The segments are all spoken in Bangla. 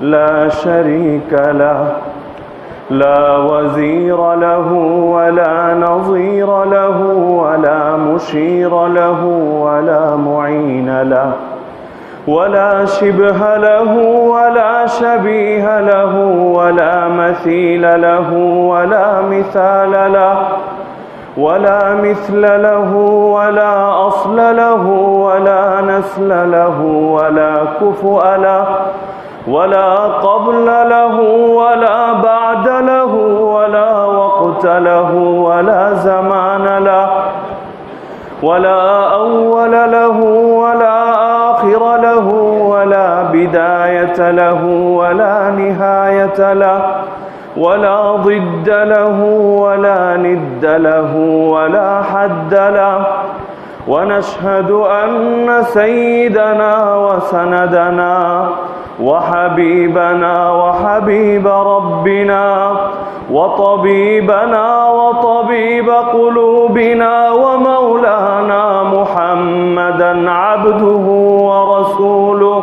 لا شريك له لا وزير له ولا نظير له ولا مشير له ولا معين له ولا شبه له ولا شبيه له ولا مثيل له ولا مثال له ولا مثل له ولا أصل له ولا نسل له ولا كفؤ له ولا قبل له ولا بعد له ولا وقت له ولا زمان له ولا أول له ولا آخر له ولا بداية له ولا نهاية له ولا ضد له ولا ند له ولا حد له. ونشهد أن سيدنا وسندنا وحبيبنا وحبيب ربنا وطبيبنا وطبيب قلوبنا ومولانا محمدا عبده ورسوله.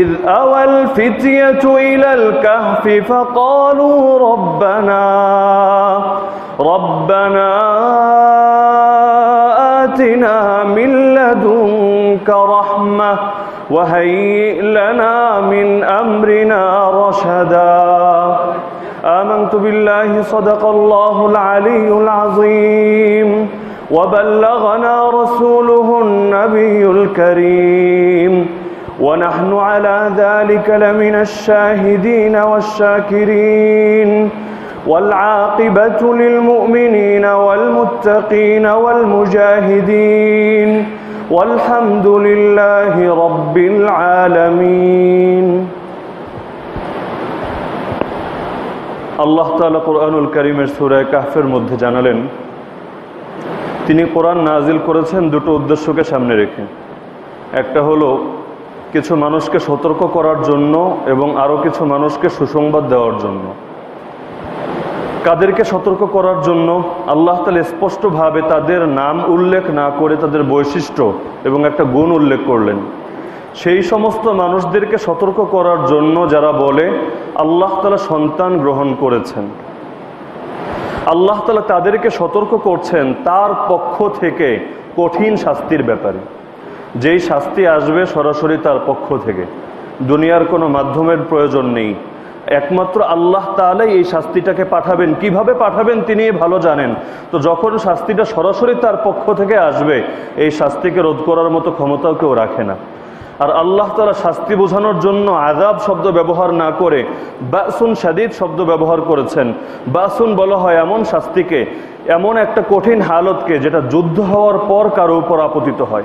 إذ أوى الفتية إلى الكهف فقالوا ربنا ربنا آتنا من لدنك رحمة وهيئ لنا من أمرنا رشدا. آمنت بالله صدق الله العلي العظيم وبلغنا رسوله النبي الكريم. ونحن على ذلك لمن الشاهدين والشاكرين والعاقبة للمؤمنين والمتقين والمجاهدين والحمد لله رب العالمين আল্লাহ তালা কোরআনুল করিমের সুরায় কাহফের মধ্যে জানালেন তিনি কোরআন নাজিল করেছেন দুটো উদ্দেশ্যকে সামনে রেখে একটা হলো কিছু মানুষকে সতর্ক করার জন্য এবং আরও কিছু মানুষকে সুসংবাদ দেওয়ার জন্য। কাদেরকে সতর্ক করার জন্য আল্লাহ তালা স্পষ্টভাবে তাদের নাম উল্লেখ না করে তাদের বৈশিষ্ট্য এবং একটা গুণ উল্লেখ করলেন। সেই সমস্ত মানুষদেরকে সতর্ক করার জন্য যারা বলে, আল্লাহ তালা সন্তান গ্রহণ করেছেন। আল্লাহ তালা তাদেরকে সতর্ক করছেন তার পক্ষ থেকে কঠিন শাস্তির ব্যাপারে। যেই শাস্তি আসবে সরাসরি তার পক্ষ থেকে। দুনিয়ার কোনো মাধ্যমের প্রয়োজন নেই। একমাত্র আল্লাহ তালাই এই শাস্তিটাকে পাঠাবেন। কীভাবে পাঠাবেন তিনি ভালো জানেন। তো যখন শাস্তিটা সরাসরি তার পক্ষ থেকে আসবে, এই শাস্তিকে রোধ করার মতো ক্ষমতাও কেউ রাখে না। আর আল্লাহ তালা শাস্তি বোঝানোর জন্য আজাব শব্দ ব্যবহার না করে বাসুন সাদিদ শব্দ ব্যবহার করেছেন। বাসুন বলা হয় এমন শাস্তিকে, এমন একটা কঠিন হালতকে যেটা যুদ্ধ হওয়ার পর কারও উপর আপতিত হয়।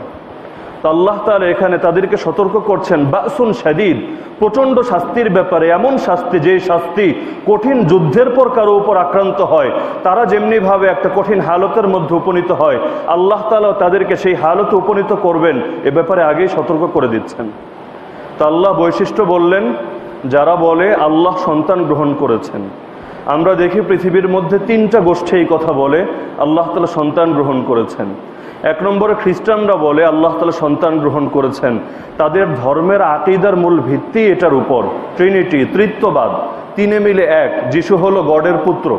আল্লাহ তালা এখানে তাদেরকে সতর্ক করছেন, বাসুন সাদিদ প্রচণ্ড শাস্তির ব্যাপারে, এমন শাস্তি যে শাস্তি কঠিন যুদ্ধের পর কারও উপর আক্রান্ত হয়, তারা যেমনিভাবে একটা কঠিন হালতের মধ্যে উপনীত হয়, আল্লাহ তালা তাদেরকে সেই হালতে উপনীত করবেন, এ ব্যাপারে আগেই সতর্ক করে দিচ্ছেন। তো আল্লাহ বৈশিষ্ট্য বললেন, যারা বলে আল্লাহ সন্তান গ্রহণ করেছেন, আমরা দেখি পৃথিবীর মধ্যে তিনটা গোষ্ঠী এই কথা বলে, আল্লাহ তালা সন্তান গ্রহণ করেছেন। এক নম্বরে খ্রিস্টানরা বলে, আল্লাহ তালা সন্তান গ্রহণ করেছেন। তাদের ধর্মের আকিদার মূল ভিত্তি এটার উপর। ট্রিনিটি তৃত্ববাদ, তিনে মিলে এক, যিশু হলো গডের পুত্র।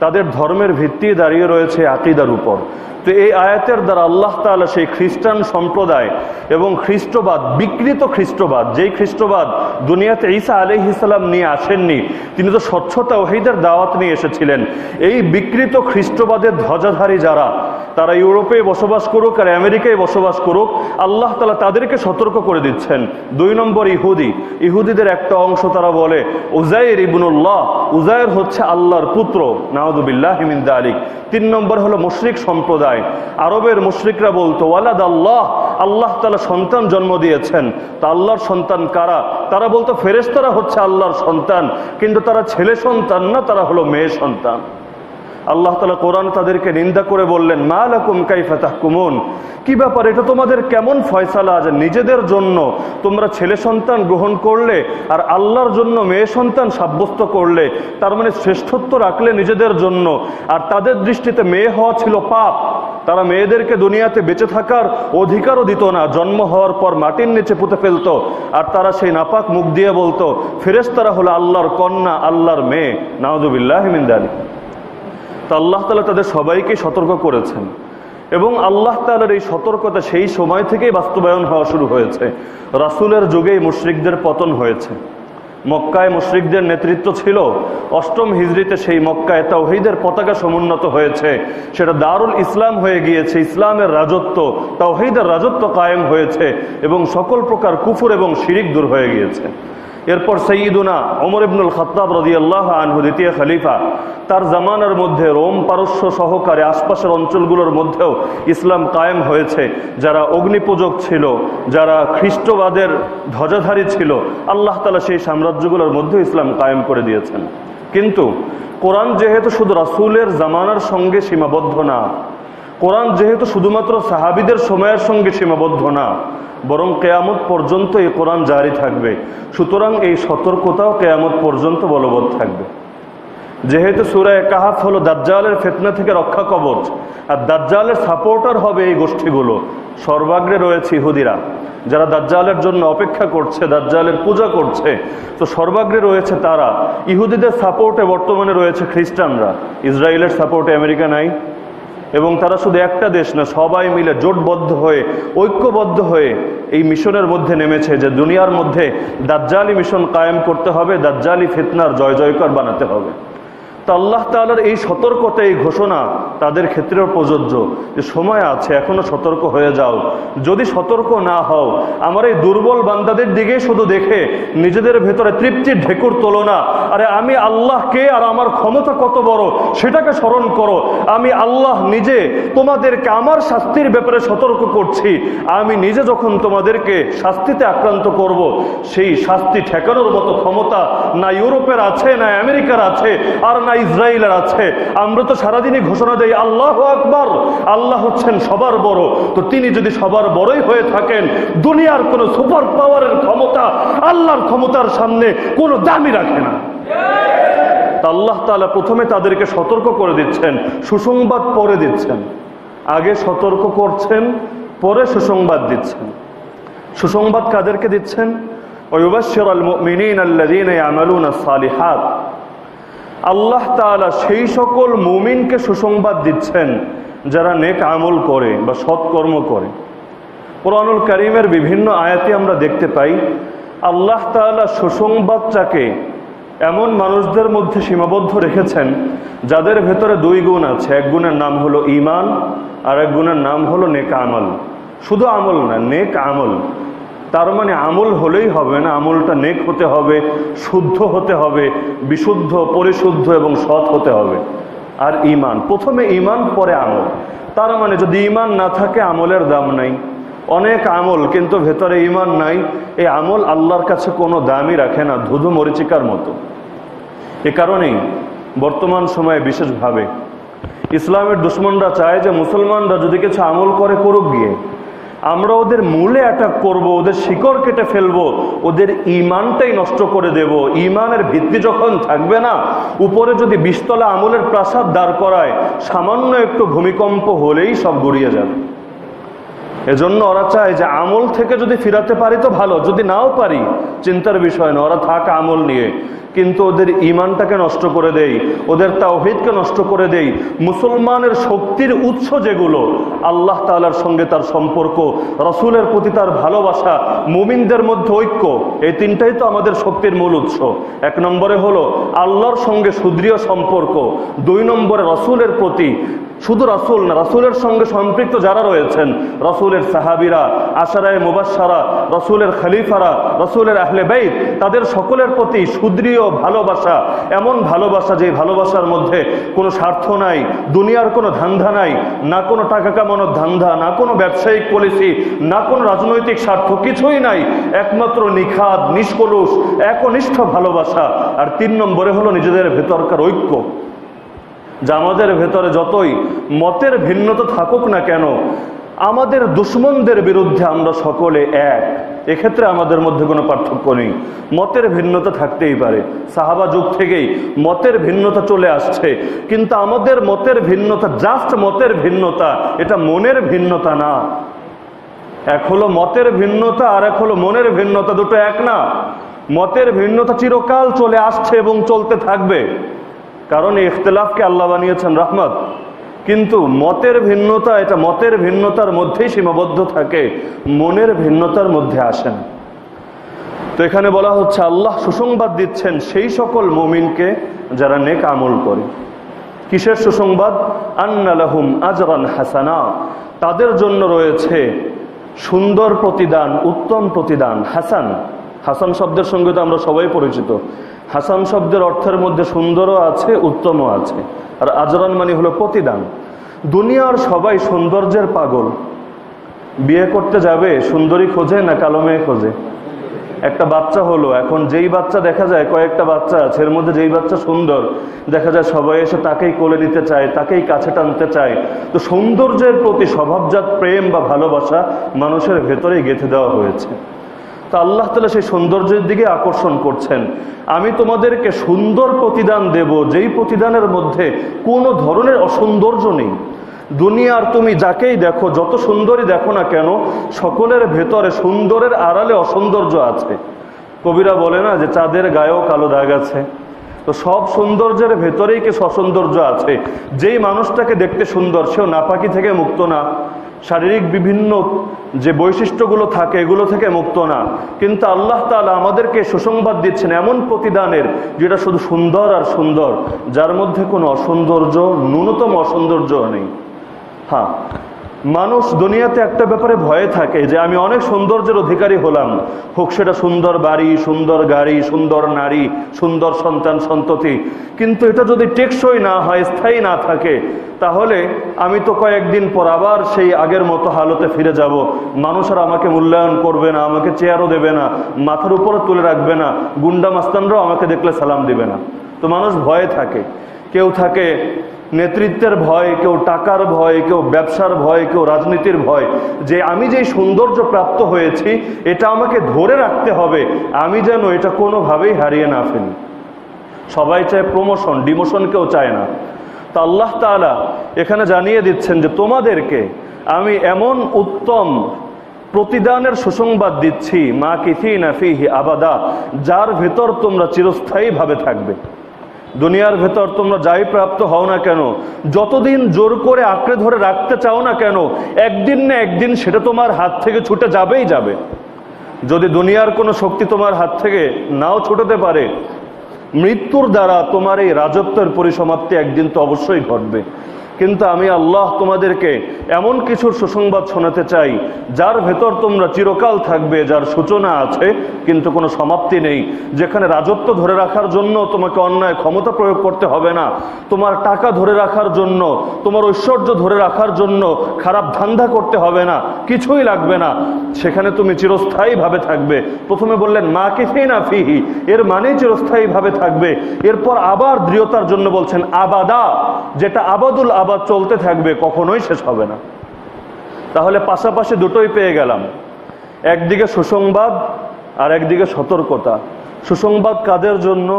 তাদের ধর্মের ভিত্তি দাঁড়িয়ে রয়েছে আকিদার উপর। তো এই আয়াতের দ্বারা আল্লাহ তাআলা সেই খ্রিস্টান সম্প্রদায় এবং খ্রিস্টবাদ, বিকৃত খ্রিস্টবাদ, যেই খ্রিস্টবাদ দুনিয়াতে ঈসা আলহ ইসলাম নিয়ে আসেননি, তিনি তো স্বচ্ছতা ওহিদের দাওয়াত নিয়ে এসেছিলেন। এই বিকৃত খ্রিস্টবাদের ধ্বজাধারী যারা তারা ইউরোপে বসবাস করুক আর আমেরিকায় বসবাস করুক, আল্লাহ তালা তাদেরকে সতর্ক করে দিচ্ছেন। দুই নম্বর ইহুদি। ইহুদিদের একটা অংশ তারা বলে, উজাইর ইবনুল্লাহ উজায়ের হচ্ছে আল্লাহর পুত্র নাওদুবিল্লাহ হিমিন্দা আলিক তিন নম্বর হলো মুশরিক সম্প্রদায়। আরবের মুশরিকরা বলতো ওয়ালাদ আল্লাহ আল্লাহ তালা সন্তান জন্ম দিয়েছেন। তা আল্লাহর সন্তান কারা? তারা বলতো, ফেরেশতারা হচ্ছে আল্লাহর সন্তান, কিন্তু তারা ছেলে সন্তান না, তারা হলো মেয়ে সন্তান। আল্লাহ তালা কোরআন তাদেরকে নিন্দা করে বললেন, মা লাকুম কাইফা তাহকুমুন? কি ব্যাপার? এটা তোমাদের কেমন ফয়সালা যে নিজেদের জন্য তোমরা ছেলে সন্তান গ্রহণ করলে আর আল্লাহর জন্য মেয়ে সন্তান সাব্যস্ত করলে, তার মানে শ্রেষ্ঠত্ব রাখলে নিজেদের জন্য। আর তাদের দৃষ্টিতে মেয়ে হওয়া ছিল পাপ। তারা মেয়েদেরকে দুনিয়াতে বেঁচে থাকার অধিকারও দিত না, জন্ম হওয়ার পর মাটির নিচে পুঁতে ফেলত। আর তারা সেই নাপাক মুখ দিয়ে বলতো, ফেরেশতারা হলো আল্লাহর কন্যা, আল্লাহর মেয়ে। নাওজুবিল্লাহ মিন্দালি তো আল্লাহ তালা তাদের সবাইকে সতর্ক করেছেন। এবং আল্লাহ তালার এই সতর্কতা সেই সময় থেকেই বাস্তবায়ন হওয়া শুরু হয়েছে। রাসুলের যুগেই মুশরিকদের পতন হয়েছে। মক্কায় মুশরিকদের নেতৃত্ব ছিল। অষ্টম হিজড়িতে সেই মক্কায় তাওহিদের পতাকা সমুন্নত হয়েছে। সেটা দারুল ইসলাম হয়ে গিয়েছে। ইসলামের রাজত্ব, তাওহিদের রাজত্ব কায়েম হয়েছে। এবং সকল প্রকার কুফুর এবং শিরিক দূর হয়ে গিয়েছে। এরপর সঈদুনা ওমর ইবনুল খত্তাব আল্লাহ আনহু, দ্বিতীয় খলিফা। তার জামানার মধ্যে রোম পারস্য সহকারে আশপাশের অঞ্চলগুলোর মধ্যেও ইসলাম কায়েম হয়েছে। যারা অগ্নিপূজক ছিল, যারা খ্রিস্টবাদের ধ্বজাধারী ছিল, আল্লাহ তালা সেই সাম্রাজ্যগুলোর মধ্যে ইসলাম কায়েম করে দিয়েছেন। কিন্তু কোরআন যেহেতু শুধু রাসুলের জামানার সঙ্গে সীমাবদ্ধ না কোরআন যেহেতু শুধুমাত্র সাহাবিদের সময়ের সঙ্গে সীমাবদ্ধ না, বরং কেয়ামত পর্যন্ত এই কোরআন জারি থাকবে। সুতরাং এই সতর্কতাও কেয়ামত পর্যন্ত বলবৎ থাকবে। যেহেতু সুরায় কাহাফ হলো দাজ্জালের ফেতনা থেকে রক্ষা কবচ, আর দাজ্জালের সাপোর্টার হবে এই গোষ্ঠীগুলো। সর্বাগ্রে রয়েছে ইহুদিরা, যারা দাজ্জালের জন্য অপেক্ষা করছে, দাজ্জালের পূজা করছে। তো সর্বাগ্রে রয়েছে তারা। ইহুদিদের সাপোর্টে বর্তমানে রয়েছে খ্রিস্টানরা। ইসরায়েলের সাপোর্টে আমেরিকা নাই। এবং তারা শুধু একটা দেশ না, সবাই মিলে জোটবদ্ধ হয়ে, ঐক্যবদ্ধ হয়ে এই মিশনের মধ্যে নেমেছে যে দুনিয়ার মধ্যে দাজ্জালি মিশন কায়েম করতে হবে, দাজ্জালি ফিতনার জয় জয়কর বানাতে হবে। তো আল্লাহ তালার এই সতর্কতা, এই ঘোষণা তাদের ক্ষেত্রেও প্রযোজ্য। যে সময় আছে, এখনও সতর্ক হয়ে যাও। যদি সতর্ক না হও, আমার এই দুর্বল বান্দাদের দিকেই শুধু দেখে, নিজেদের ভেতরে তৃপ্তির ঢেকুর তোলো না। আরে আমি আল্লাহকে আর আমার ক্ষমতা কত বড়? সেটাকে স্মরণ করো। আমি আল্লাহ নিজে তোমাদেরকে আমার শাস্তির ব্যাপারে সতর্ক করছি। আমি নিজে যখন তোমাদেরকে শাস্তিতে আক্রান্ত করব, সেই শাস্তি ঠেকানোর মতো ক্ষমতা না ইউরোপের আছে, না আমেরিকার আছে, আর না ইসরায়েলের আছে, আমরা তো সারাদিনই ঘোষণা দেই, আল্লাহ আকবর, আল্লাহ হচ্ছেন সবার বড়। তো তিনি যদি সবার বড়ই হয়ে থাকেন, দুনিয়ার কোনো সুপার পাওয়ারের ক্ষমতা, আল্লাহর ক্ষমতার সামনে কোনো দামি রাখে না। আল্লাহ তালা প্রথমে তাদেরকে সতর্ক করে দিচ্ছেন, সুসংবাদ পরে দিচ্ছেন। আগে সতর্ক করছেন, পরে সুসংবাদ দিচ্ছেন। সুসংবাদ কাদেরকে দিচ্ছেন? ওয়াবাশশিরাল মুমিনিন আল্লাযীনা ইয়ামালুনা আস-সালিহাত আল্লাহ তাআলা সেই সকল মুমিনকে সুসংবাদ দিচ্ছেন যারা নেক আমল করে বা সৎকর্ম করে। কোরআনুল করিমের বিভিন্ন আয়াতে আমরা দেখতে পাই, আল্লাহ তাআলা সুসংবাদটাকে এমন মানুষদের মধ্যে সীমাবদ্ধ রেখেছেন যাদের ভেতরে দুই গুণ আছে। এক গুণের নাম হলো ইমান আর এক গুণের নাম হলো নেক আমল। শুধু আমল না, নেক আমল। তার মানে আমল হলেই হবে না, আমলটা নেক হতে হবে, শুদ্ধ হতে হবে, বিশুদ্ধ, পরিশুদ্ধ এবং সৎ হতে হবে। আর ইমান প্রথমে ইমান পরে আমল। তার মানে যদি ইমান না থাকে, আমলের দাম নাই। অনেক আমল, কিন্তু ভেতরে ইমান নাই। এই আমল আল্লাহর কাছে কোনো দামই রাখে না, ধুধু মরিচিকার মতো। এ কারণেই বর্তমান সময়ে বিশেষভাবে ইসলামের দুশ্মনরা চায় যে মুসলমানরা যদি কিছু আমল করে করুক গিয়ে আমরা ওদের মূলে অ্যাটাক করব, ওদের শিকড় কেটে ফেলব, ওদের ইমানটাই নষ্ট করে দেব। ইমানের ভিত্তি যখন থাকবে না, উপরে যদি বিস্তলা আমলের প্রাসাদ দাঁড় করায়, সামান্য একটু ভূমিকম্প হলেই সব গড়িয়ে যাবে। এজন্য ওরা চায় যে আমল থেকে যদি ফিরাতে পারি তো ভালো, যদি নাও পারি, চিন্তার বিষয় না ওরা থাক আমল নিয়ে। কিন্তু ওদের ইমানটাকে নষ্ট করে দেই, ওদের তাওহিদকে নষ্ট করে দেই। মুসলমানের শক্তির উৎস যেগুলো, আল্লাহ তালার সঙ্গে তার সম্পর্ক, রসুলের প্রতি তার ভালোবাসা, মুমিনদের মধ্যে ঐক্য, এই তিনটাই তো আমাদের শক্তির মূল উৎস। এক নম্বরে হলো আল্লাহর সঙ্গে সুদৃঢ় সম্পর্ক, দুই নম্বরে রসুলের প্রতি, শুধু রাসুল না, রাসুলের সঙ্গে সম্পৃক্ত যারা রয়েছেন, রসুলের সাহাবিরা, আশারায় মুবাসারা রসুলের খলিফারা, রসুলের আহলে বেদ তাদের সকলের প্রতি সুদৃঢ় ভালোবাসা, এমন ভালোবাসা যে ভালোবাসার মধ্যে কোনো স্বার্থ নাই, দুনিয়ার কোনো ধান্ধা নাই, না কোনো টাকা কামানোর ধান্ধা না কোনো ব্যবসায়িক পলিসি না কোনো রাজনৈতিক স্বার্থ, কিছুই নাই। একমাত্র নিখাদ, নিষ্কলুষ, একনিষ্ঠ ভালোবাসা। আর তিন নম্বরে হলো নিজেদের ভেতরকার ঐক্য। যা আমাদের ভেতরে যতই মতের ভিন্নতা থাকুক না কেন আমাদের দুশ্মনদের বিরুদ্ধে আমরা সকলে এক। এক্ষেত্রে আমাদের মধ্যে কোনো পার্থক্য নেই। মতের ভিন্নতা থাকতেই পারে। সাহাবা যুগ থেকেই মতের ভিন্নতা চলে আসছে। কিন্তু আমাদের মতের ভিন্নতা জাস্ট মতের ভিন্নতা, এটা মনের ভিন্নতা না। এক হলো মতের ভিন্নতা আর এক হলো মনের ভিন্নতা দুটো এক না। মতের ভিন্নতা চিরকাল চলে আসছে এবং চলতে থাকবে। কারণ এই ইখতলাফকে আল্লাহ বানিয়েছেন রহমত। কিন্তু মতের ভিন্নতা, এটা মতের ভিন্নতার মধ্যেই সীমাবদ্ধ থাকে, মনের ভিন্নতার মধ্যে আসেন তো এখানে বলা হচ্ছে, আল্লাহ সুসংবাদ দিচ্ছেন সেই সকল মুমিনকে যারা নেক আমল করে। কিসের সুসংবাদ? আন্নালাহুম আজরান হাসানা। তাদের জন্য রয়েছে সুন্দর প্রতিদান, উত্তম প্রতিদান, হাসান। হাসান শব্দের সঙ্গে তো আমরা সবাই পরিচিত। হাসান শব্দের অর্থের মধ্যে সুন্দরও আছে, উত্তমও আছে। আর আজরান মানে হলো প্রতিদান। দুনিয়ার সবাই সৌন্দর্যের পাগল। বিয়ে করতে যাবে, সুন্দরী খোঁজে না কালো মেয়ে খোঁজে? একটা বাচ্চা হলো, এখন যেই বাচ্চা দেখা যায়, কয়েকটা বাচ্চা আছে, এর মধ্যে যেই বাচ্চা সুন্দর, দেখা যায় সবাই এসে তাকেই কোলে নিতে চায়, তাকেই কাছে টানতে চায়। তো সৌন্দর্যের প্রতি স্বভাবজাত প্রেম বা ভালোবাসা মানুষের ভেতরেই গেঁথে দেওয়া হয়েছে। তা আল্লাহ তালা সেই সৌন্দর্যের দিকে আকর্ষণ করছেন। আমি তোমাদেরকে সুন্দর প্রতিদান দেব, যেই প্রতিদানের মধ্যে কোনো ধরনের অসৌন্দর্য নেই। দুনিয়ার তুমি যাকেই দেখো, যত সুন্দরী দেখো না কেন, সকলের ভেতরে সুন্দরের আড়ালে অসৌন্দর্য আছে। কবিরা বলে না যে চাঁদের গায়েও কালো দাগ আছে। তো সব সৌন্দর্যের ভেতরেই কি সৌন্দর্য আছে। যেই মানুষটাকে দেখতে সুন্দর, সেও নাপাকি থেকে মুক্ত না। শারীরিক বিভিন্ন যে বৈশিষ্ট্যগুলো থাকে, এগুলো থেকে মুক্ত না। কিন্তু আল্লাহ তালা আমাদেরকে সুসংবাদ দিচ্ছেন এমন প্রতিদানের, যেটা শুধু সুন্দর আর সুন্দর, যার মধ্যে কোনো অসৌন্দর্য, ন্যূনতম অসৌন্দর্য নেই। হ্যাঁ। মানুষ দুনিয়াতে একটা ব্যাপারে ভয়ে থাকে যে আমি অনেক সৌন্দর্যের অধিকারী হলাম। হোক সেটা সুন্দর বাড়ি, সুন্দর গাড়ি, সুন্দর নারী, সুন্দর সন্তান, সন্ততি। কিন্তু এটা যদি টেকসই না হয়, স্থায়ী না থাকে, তাহলে আমি তো কয়েকদিন পর আবার সেই আগের মতো হালতে ফিরে যাব। মানুষের আমাকে মূল্যায়ন করবে না, আমাকে চেয়ারও দেবে না, মাথার উপরে তুলে রাখবে না, গুন্ডা মাস্তানরাও আমাকে দেখলে সালাম দিবে না। তো মানুষ ভয়ে থাকে। কেউ থাকে নেতৃত্বের ভয়, কেউ টাকার ভয়, কেউ ব্যবসার ভয়, কেউ রাজনীতির ভয়। যে আমি যেই সৌন্দর্য প্রাপ্ত হয়েছি, এটা আমাকে ধরে রাখতে হবে। আমি যেন এটা কোনোভাবেই হারিয়ে না ফেলি। সবাই চায় প্রমোশন ডিমোশন কেউ চায় না। তা আল্লাহ তালা এখানে জানিয়ে দিচ্ছেন যে তোমাদেরকে আমি এমন উত্তম প্রতিদানের সুসংবাদ দিচ্ছি, মা কিথি নাফিহি আবাদা, যার ভেতর তোমরা চিরস্থায়ীভাবে থাকবে। দুনিয়ার ভেতর তোমরা যাই প্রাপ্ত হও না কেন, যতদিন জোর করে আঁকড়ে ধরে রাখতে চাও না কেন, একদিন না একদিন সেটা তোমার হাত থেকে ছুটে যাবেই যাবে। যদি দুনিয়ার কোনো শক্তি তোমার হাত থেকে নাও ছুটতে পারে, মৃত্যুর দ্বারা তোমার এই রাজত্বের পরিসমাপ্তি একদিন তো অবশ্যই ঘটবে। কিন্তু আমি আল্লাহ তোমাদেরকে এমন কিছুর সুসংবাদ শোনাতে চাই, যার ভেতর তোমরা চিরকাল থাকবে, যার সূচনা আছে, কিন্তু কোনো সমাপ্তি নেই। যেখানে রাজত্ব ধরে রাখার জন্য তোমাকে অন্যায় ক্ষমতা প্রয়োগ করতে হবে না। তোমার টাকা ধরে রাখার জন্য, তোমার ঐশ্বর্য ধরে রাখার জন্য খারাপ ধান্দা করতে হবে না, কিছুই লাগবে না। সেখানে তুমি চিরস্থায়ীভাবে থাকবে। প্রথমে বললেন, মা কিফি না ফিহি? এর মানে চিরস্থায়ীভাবে থাকবে। এরপর আবার দৃঢ়তার জন্য বলছেন, আবাদা, যেটা আবাদুল আবাদ চলতে থাকবে, কখনোই শেষ হবে না। তাহলে পাশাপাশি দুটোই পেয়ে গেলাম। একদিকে সুসংবাদ আর একদিকে সতর্কতা। সুসংবাদ কাদের জন্য?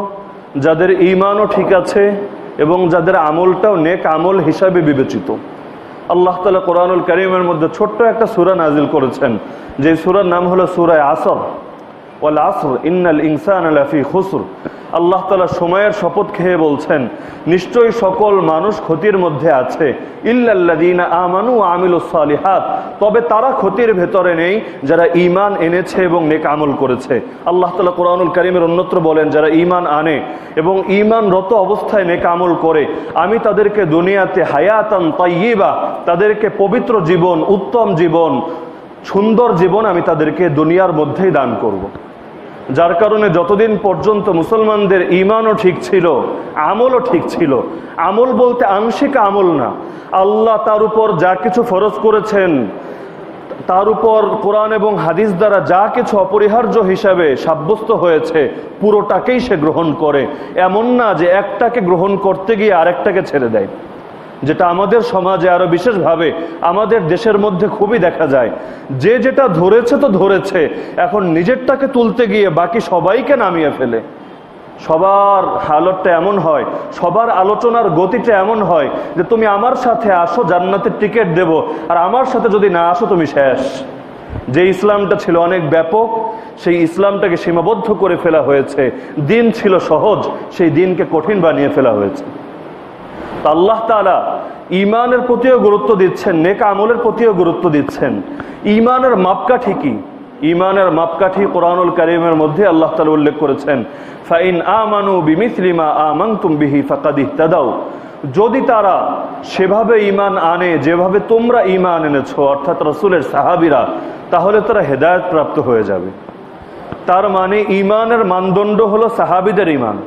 যাদের ইমানও ঠিক আছে এবং যাদের আমলটাও নেক আমল হিসাবে বিবেচিত। আল্লাহ তালা কোরআনুল করিমের মধ্যে ছোট্ট একটা সুরা নাজিল করেছেন। যে সুরার নাম হলো সুরায় আসর। ওয়াল আসর ইনসান আলাফি খুসর। আল্লাহ তালা সময়ের শপথ খেয়ে বলছেন, নিশ্চয়ই সকল মানুষ ক্ষতির মধ্যে আছে। ইল্লাল্লাদিনা আমানু আমিলুসালিহাত তবে তারা ক্ষতির ভেতরে নেই, যারা ঈমান এনেছে এবং নেক আমল করেছে। আল্লাহ তালা কোরআনুল করিমের অন্যত্র বলেন, যারা ঈমান আনে এবং ঈমানরত অবস্থায় নেক আমল করে, আমি তাদেরকে দুনিয়াতে হায়াতান তাইয়িবা, তাদেরকে পবিত্র জীবন, উত্তম জীবন সুন্দর জীবন আমি তাদেরকে দুনিয়ার মধ্যেই দান করব। যার কারণে যতদিন পর্যন্ত মুসলমানদের ইমানও ঠিক ছিল, আমলও ঠিক ছিল, আমল বলতে আংশিক আমল না, আল্লাহ তার উপর যা কিছু ফরজ করেছেন, তার উপর কোরআন এবং হাদিস দ্বারা যা কিছু অপরিহার্য হিসাবে সাব্যস্ত হয়েছে, পুরোটাকেই সে গ্রহণ করে এমন না যে একটাকে গ্রহণ করতে গিয়ে আরেকটাকে ছেড়ে দেয় যেটা আমাদের সমাজে আরও বিশেষভাবে আমাদের দেশের মধ্যে খুবই দেখা যায়। যে যেটা ধরেছে তো ধরেছে, এখন নিজেরটাকে তুলতে গিয়ে বাকি সবাইকে নামিয়ে ফেলে। সবার হালতটা এমন হয়, সবার আলোচনার গতিটা এমন হয় যে তুমি আমার সাথে আসো, জান্নাতের টিকিট দেব, আর আমার সাথে যদি না আসো তুমি শেষ। যে ইসলামটা ছিল অনেক ব্যাপক, সেই ইসলামটাকে সীমাবদ্ধ করে ফেলা হয়েছে। দিন ছিল সহজ, সেই দিনকে কঠিন বানিয়ে ফেলা হয়েছে। আল্লাহ তালা ইমানের প্রতিও গুরুত্ব দিচ্ছেন, নেক আমলের প্রতিও গুরুত্ব দিচ্ছেন। ইমানের মাপকাঠি কি? ইমানের মাপকাঠি কোরআনুল করিমের মধ্যে আল্লাহ তালা উল্লেখ করেছেন, ফাইন আমানু বিমিসলিমা আমাং বিহি ফাকাদিহ তাদাও যদি তারা সেভাবে ইমান আনে, যেভাবে তোমরা ইমান এনেছ, অর্থাৎ রসুলের সাহাবিরা, তাহলে তারা হেদায়ত প্রাপ্ত হয়ে যাবে। তার মানে ইমানের মানদণ্ড হলো সাহাবিদের ইমান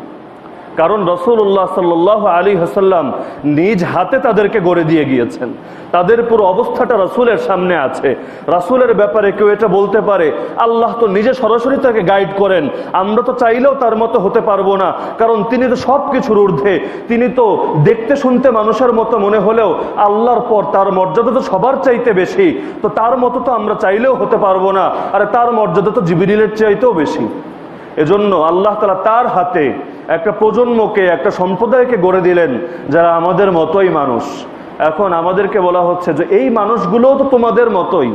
কারণ রসুল্লাহ সাল্লাহ আলী হাসাল্লাম নিজ হাতে তাদেরকে গড়ে দিয়ে গিয়েছেন। তাদের পুরো অবস্থাটা রসুলের সামনে আছে। রাসুলের ব্যাপারে কেউ এটা বলতে পারে, আল্লাহ তো নিজে সরাসরি তাকে গাইড করেন। আমরা তো চাইলেও তার মতো হতে পারব না, কারণ তিনি তো সব কিছুর ঊর্ধ্বে। তিনি তো দেখতে শুনতে মানুষের মতো মনে হলেও আল্লাহর পর তার মর্যাদা তো সবার চাইতে বেশি। তো তার মতো তো আমরা চাইলেও হতে পারব না। আর তার মর্যাদা তো জিবিরিলের চাইতেও বেশি। এজন্য আল্লাহ তালা তার হাতে একটা প্রজন্মকে, একটা সম্প্রদায়কে গড়ে দিলেন যারা আমাদের মতোই মানুষ। এখন আমাদেরকে বলা হচ্ছে যে এই মানুষগুলোও তো তোমাদের মতোই।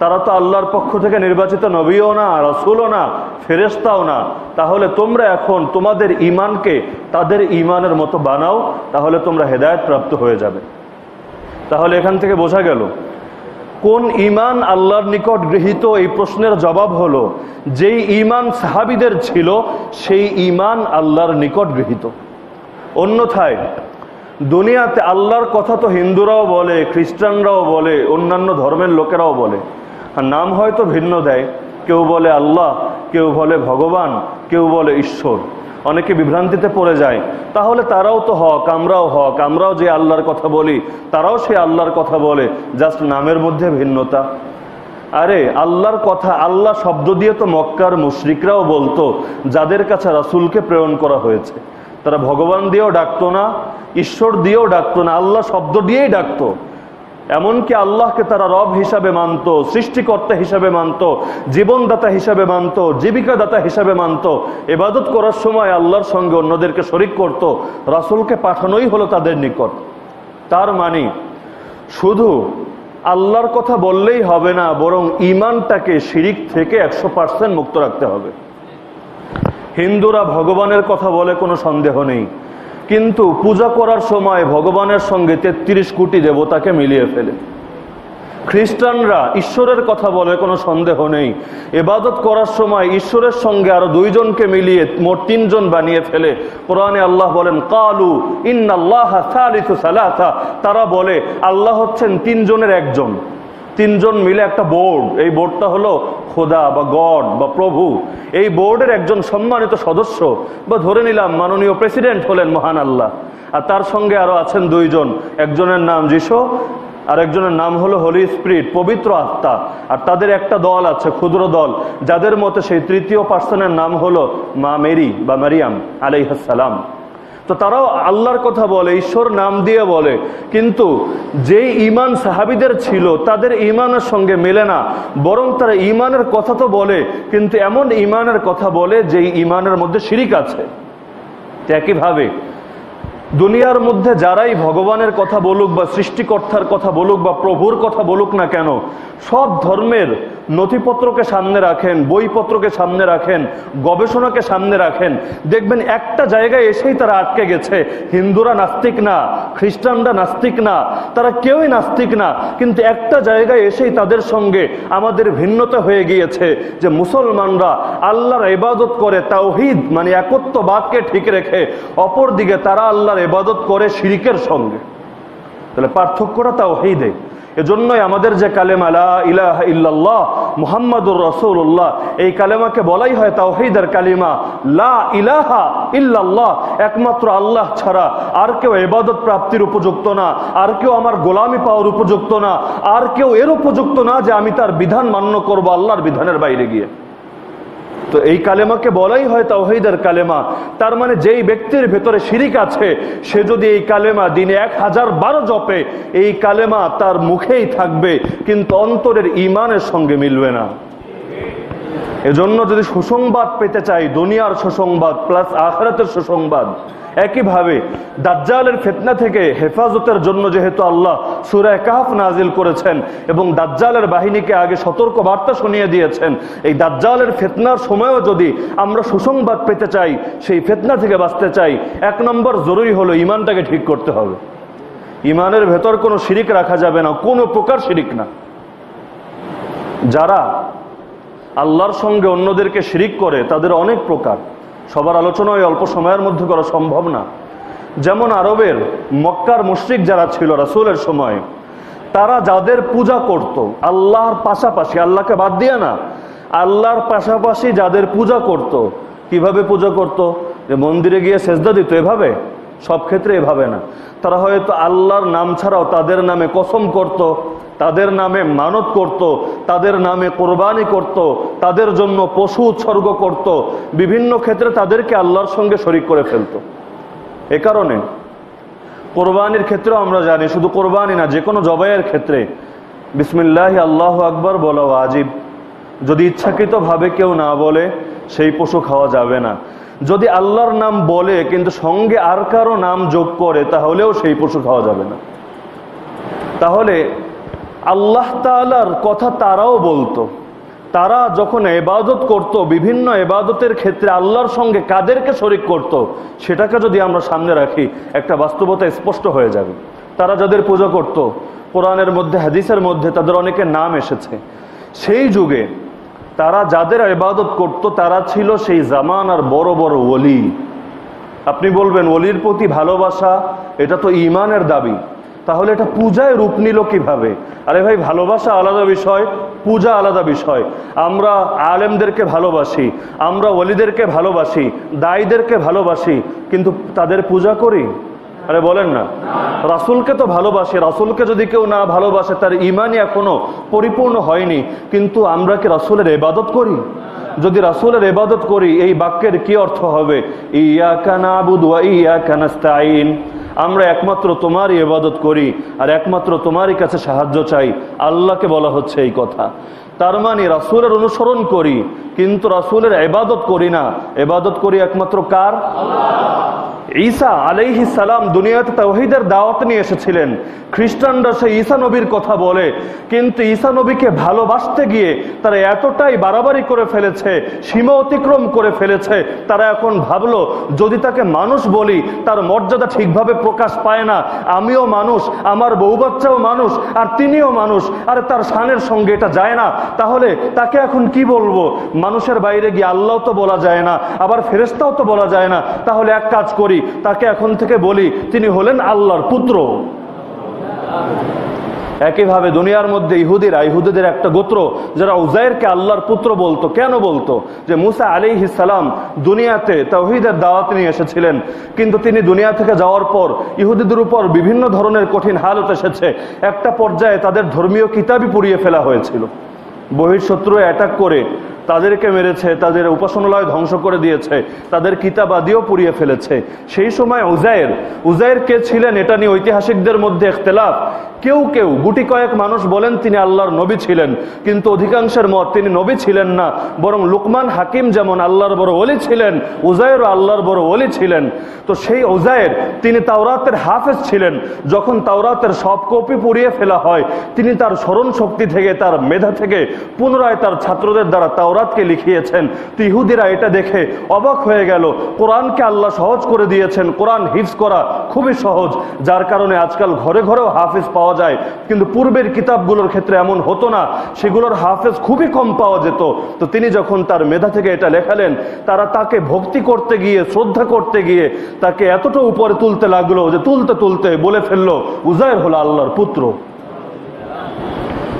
তারা তো আল্লাহর পক্ষ থেকে নির্বাচিত নবীও না, রসুলও না ফেরেস্তাও না। তাহলে তোমরা এখন তোমাদের ইমানকে তাদের ইমানের মতো বানাও, তাহলে তোমরা হেদায়ত প্রাপ্ত হয়ে যাবে। তাহলে এখান থেকে বোঝা গেল কোন ইমান আল্লাহর নিকট গৃহীত? এই প্রশ্নের জবাব হলো, যেই ইমান সাহাবিদের ছিল, সেই ইমান আল্লাহর নিকট গৃহীত। অন্যথায়, দুনিয়াতে আল্লাহর কথা তো হিন্দুরাও বলে, খ্রিস্টানরাও বলে, অন্যান্য ধর্মের লোকেরাও বলে। আর নাম হয়তো ভিন্ন দেয়। কেউ বলে আল্লাহ, কেউ বলে ভগবান, কেউ বলে ঈশ্বর। অনেকে বিভ্রান্তিতে পড়ে যায়। তাহলে তারাও তো হক, আমরাও হক, আমরাও যে আল্লাহর কথা বলি, তারাও সে আল্লাহর কথা বলে, জাস্ট নামের মধ্যে ভিন্নতা। আরে, আল্লাহর কথা, আল্লাহ শব্দ দিয়ে তো মক্কার মুশরিকরাও বলতো, যাদের কাছে রাসুলকে প্রেরণ করা হয়েছে। তারা ভগবান দিয়েও ডাকতো না, ঈশ্বর দিয়েও ডাকতো না, আল্লাহ শব্দ দিয়েই ডাকতো। এমনকি আল্লাহকে তারা রব হিসাবে মানত, সৃষ্টিকর্তা হিসাবে মানত, জীবনদাতা হিসাবে মানত, জীবিকাদাতা হিসাবে মানত এবাদত করার সময় আল্লাহর সঙ্গে অন্যদেরকে শরিক করত, রাসুলকে পাঠানোই হলো তাদের নিকট। তার মানে শুধু আল্লাহর কথা বললেই হবে না, বরং ইমানটাকে শিরিক থেকে একশো পার্সেন্ট মুক্ত রাখতে হবে। হিন্দুরা ভগবানের কথা বলে কোনো সন্দেহ নেই। কিন্তু পূজা করার সময় ভগবানের সঙ্গে তেত্রিশ কোটি দেবতাকে মিলিয়ে ফেলে। খ্রিস্টানরা ঈশ্বরের কথা বলে কোনো সন্দেহ নেই। এবাদত করার সময় ঈশ্বরের সঙ্গে আরও দুইজনকে মিলিয়ে মোট তিনজন বানিয়ে ফেলে। কোরআনে আল্লাহ বলেন, কালু ইন্নাল্লাহ তারা বলে, আল্লাহ হচ্ছেন তিনজনের একজন। তিনজন মিলে একটা বোর্ড। এই বোর্ডটা হলো খোদা বা গড বা প্রভু। এই বোর্ডের একজন সম্মানিত সদস্য বা ধরে নিলাম মাননীয় প্রেসিডেন্ট হলেন মহান আল্লাহ। আর তার সঙ্গে আরও আছেন দুইজন। একজনের নাম যিশু, আর একজনের নাম হলো হোলি স্পিরিট, পবিত্র আত্মা। আর তাদের একটা দল আছে, ক্ষুদ্র দল। যাদের মতে সেই তৃতীয় পার্সনের নাম হলো মা মেরি বা মারিয়াম আলাইহাসালাম তো তারাও আল্লাহর কথা বলে, ঈশ্বর নাম দিয়ে বলে। কিন্তু যেই ইমান সাহাবিদের ছিল, তাদের ইমানের সঙ্গে মেলে না। বরং তারা ইমানের কথা তো বলে, কিন্তু এমন ইমানের কথা বলে যেই ইমানের মধ্যে শিরিক আছে। একইভাবে দুনিয়ার মধ্যে যারাই ভগবানের কথা বলুক বা সৃষ্টিকর্তার কথা বলুক বা প্রভুর কথা বলুক না কেন, সব ধর্মের নথিপত্রকে সামনে রাখেন, বইপত্রকে সামনে রাখেন, গবেষণাকে সামনে রাখেন। দেখবেন একটা জায়গায় এসেই তারা আটকে গেছে। হিন্দুরা নাস্তিক না, খ্রিস্টানরা নাস্তিক না, তারা কেউই নাস্তিক না। কিন্তু একটা জায়গায় এসেই তাদের সঙ্গে আমাদের ভিন্নতা হয়ে গিয়েছে যে মুসলমানরা আল্লাহর ইবাদত করে, তাওহিদ মানে একত্ববাদকে ঠিক রেখে অপরদিকে তারা আল্লাহর ইবাদত করে শিরিকের সঙ্গে। তাহলে পার্থক্যটা তাও তাওহিদে। এজন্যই আমাদের যে কালেমা, লা ইলাহা ইল্লাল্লাহ মুহাম্মাদুর রাসূলুল্লাহ এই কালেমাকে বলাই হয় তাওহীদের কালিমা, লা ইলাহা ইল্লাল্লাহ একমাত্র আল্লাহ ছাড়া আর কেউ ইবাদত প্রাপ্তির উপযুক্ত না, আর কেউ আমার গোলামি পাওয়ার উপযুক্ত না, আর কেউ এর উপযুক্ত না যে আমি তার বিধান মান্য করব আল্লাহর বিধানের বাইরে গিয়ে। তো এই কালেমাকে বলাই হয় তাওহিদের কালেমা। তার মানে যেই ব্যক্তির ভেতরে শিরিক আছে, সে যদি এই কালেমা দিনে এক হাজার বারো জপে, এই কালেমা তার মুখেই থাকবে, কিন্তু অন্তরের ইমানের সঙ্গে মিলবে না। এজন্য যদি সুসংবাদ পেতে চাই, দুনিয়ার সুসংবাদ প্লাস আখরাতের সুসংবাদ, একইভাবে দাজ্জালের ফেতনা থেকে হেফাজতের জন্য যেহেতু আল্লাহ সুরায় কাহাফ নাজিল করেছেন এবং দাজ্জালের বাহিনীকে আগে সতর্ক বার্তা শুনিয়ে দিয়েছেন, এই দাজ্জালের ফেতনার সময়ও যদি আমরা সুসংবাদ পেতে চাই, সেই ফেতনা থেকে বাঁচতে চাই, এক নম্বর জরুরি হলো ইমানটাকে ঠিক করতে হবে। ইমানের ভেতর কোনো শিরিক রাখা যাবে না, কোনো প্রকার শিরিক না। যারা আল্লাহর সঙ্গে অন্যদেরকে শিরিক করে তাদের অনেক প্রকার। সবার আলোচনা ওই অল্প সময়ের মধ্যে করা সম্ভব না। যেমন আরবের মক্কার মুশ্রিক যারা ছিল রাসুলের সময়, তারা যাদের পূজা করত, আল্লাহর পাশাপাশি, আল্লাহকে বাদ দিয়ে না, আল্লাহর পাশাপাশি যাদের পূজা করত, কীভাবে পূজা করত? যে মন্দিরে গিয়ে সেজদা দিত, এভাবে। সব ক্ষেত্রে এভাবে না। তারা হয়তো আল্লাহর নাম ছাড়াও তাদের নামে কসম করত, তাদের নামে মানত করত, তাদের নামে কোরবানি করত, তাদের জন্য পশু উৎসর্গ করত, বিভিন্ন ক্ষেত্রে তাদেরকে আল্লাহর সঙ্গে শরিক করে ফেলত। এ কারণে কোরবানির ক্ষেত্রেও আমরা জানি, শুধু কোরবানি না যে কোনো জবাইয়ের ক্ষেত্রে বিসমিল্লাহ আল্লাহ আকবর বলা আজিব যদি ইচ্ছাকৃতভাবে কেউ না বলে, সেই পশু খাওয়া যাবে না। যদি আল্লাহর নাম বলে, কিন্তু সঙ্গে আর কারও নাম যোগ করে, তাহলেও সেই পশু খাওয়া যাবে না। তাহলে আল্লাহ তালার কথা তারাও বলতো। তারা যখন এবাদত করত, বিভিন্ন এবাদতের ক্ষেত্রে আল্লাহর সঙ্গে কাদেরকে শরিক করত, সেটাকে যদি আমরা সামনে রাখি, একটা বাস্তবতা স্পষ্ট হয়ে যাবে। তারা যাদের পূজা করত, কোরআনের মধ্যে, হাদিসের মধ্যে তাদের অনেকের নাম এসেছে। সেই যুগে তারা যাদের ইবাদত করত, তারা ছিল সেই জামান আর বড় বড় ওলি। আপনি বলবেন, ওলির প্রতি ভালোবাসা, এটা তো ইমানের দাবি। তাহলে এটা পূজায় রূপ নিল কীভাবে? আরে ভাই, ভালোবাসা আলাদা বিষয়, পূজা আলাদা বিষয়। আমরা আলেমদেরকে ভালোবাসি, আমরা ওলিদেরকে ভালোবাসি, দায়ীদেরকে ভালোবাসি, কিন্তু তাদের পূজা করি? আরে বলেন না। রাসুলকে তো ভালোবাসে, রাসুলকে যদি কেউ না ভালোবাসে, তার ইমানই এখনও পরিপূর্ণ হয়নি। কিন্তু আমরা কি রাসুলের এবাদত করি? যদি রাসুলের এবাদত করি, এই বাক্যের কি অর্থ হবে? ইয়া কানা বুধুয়া ইয়া কানাস্তাইন আমরা একমাত্র তোমারই এবাদত করি, আর একমাত্র তোমারই কাছে সাহায্য চাই। আল্লাহকে বলা হচ্ছে এই কথা। তার মানে রাসুলের অনুসরণ করি, কিন্তু রাসুলের এবাদত করি না। এবাদত করি একমাত্র কার? ঈসা আলাইহিস সালাম দুনিয়াতে তাওহীদের দাওয়াত নিয়ে এসেছিলেন। খ্রিস্টানরা সেই ঈসা নবীর কথা বলে, কিন্তু ঈসা নবীকে ভালোবাসতে গিয়ে তারা এতটাই বাড়াবাড়ি করে ফেলেছে, সীমা অতিক্রম করে ফেলেছে। তারা এখন ভাবলো, যদি তাকে মানুষ বলি, তার মর্যাদা ঠিকভাবে প্রকাশ পায় না। আমিও মানুষ, আমার বউ বাচ্চাও মানুষ, আর তিনিও মানুষ, আর তার শানের সঙ্গে এটা যায় না। তাহলে তাকে এখন কি বলব? মানুষের বাইরে গিয়ে আল্লাহ তো বলা যায় না, আবার ফেরেস্তাও তো বলা যায় না। তাহলে এক কাজ করি তাকে এখন থেকে বলি, তিনি হলেন আল্লাহর পুত্র। একইভাবে দুনিয়ার মধ্যে ইহুদিরা, ইহুদিদের একটা গোত্র, যারা উজাইরকে আল্লাহর পুত্র বলতো। কেন বলতো? যে মুসা আলী সালাম দুনিয়াতে তৌহিদের দাওয়াত নিয়ে এসেছিলেন। কিন্তু তিনি দুনিয়া থেকে যাওয়ার পর ইহুদিদের উপর বিভিন্ন ধরনের কঠিন হালত এসেছে। একটা পর্যায়ে তাদের ধর্মীয় কিতাবই পুড়িয়ে ফেলা হয়েছিল। বহির্শত্রু অ্যাটাক করে তাদেরকে মেরেছে, তাদের উপাসনালয় ধ্বংস করে দিয়েছে, তাদের কিতাবাদিও পুড়িয়ে ফেলেছে। সেই সময় উজায়ের উজায়ের কে ছিলেন এটা নিয়ে ঐতিহাসিকদের মধ্যে এখতেলাফ কেউ কেউ, গুটি কয়েক মানুষ বলেন তিনি আল্লাহর নবী ছিলেন, কিন্তু অধিকাংশের মত তিনি নবী ছিলেন না, বরং লুকমান হাকিম যেমন আল্লাহর বড় অলি ছিলেন উজায়েরও আল্লাহর বড় অলি ছিলেন। তো সেই উজায়ের তিনি তাওরাতের হাফেজ ছিলেন, যখন তাওরাতের সব কপি পুড়িয়ে ফেলা হয়, তিনি তার স্মরণ শক্তি থেকে, তার মেধা থেকে পুনরায় তার ছাত্রদের দ্বারা তাওরাতকে লিখিয়েছেন। তিহুদিরা এটা দেখে অবাক হয়ে গেল, কোরআনকে আল্লাহ সহজ করে দিয়েছেন, কোরআন হিফজ করা খুবই সহজ, যার কারণে আজকাল ঘরে ঘরেও হাফিজ পাওয়া যায়। কিন্তু পূর্বের কিতাবগুলোর ক্ষেত্রে এমন হতো না। সেগুলোর হাফেজ খুবই কম পাওয়া যেত। তো তিনি যখন তার মেধা থেকে এটা লেখালেন, তারা তাকে ভক্তি করতে গিয়ে, শ্রদ্ধা করতে গিয়ে তাকে এতটা উপরে তুলতে লাগল যে তুলতে তুলতে বলে ফেলল উজায়ের হলো আল্লাহর পুত্র।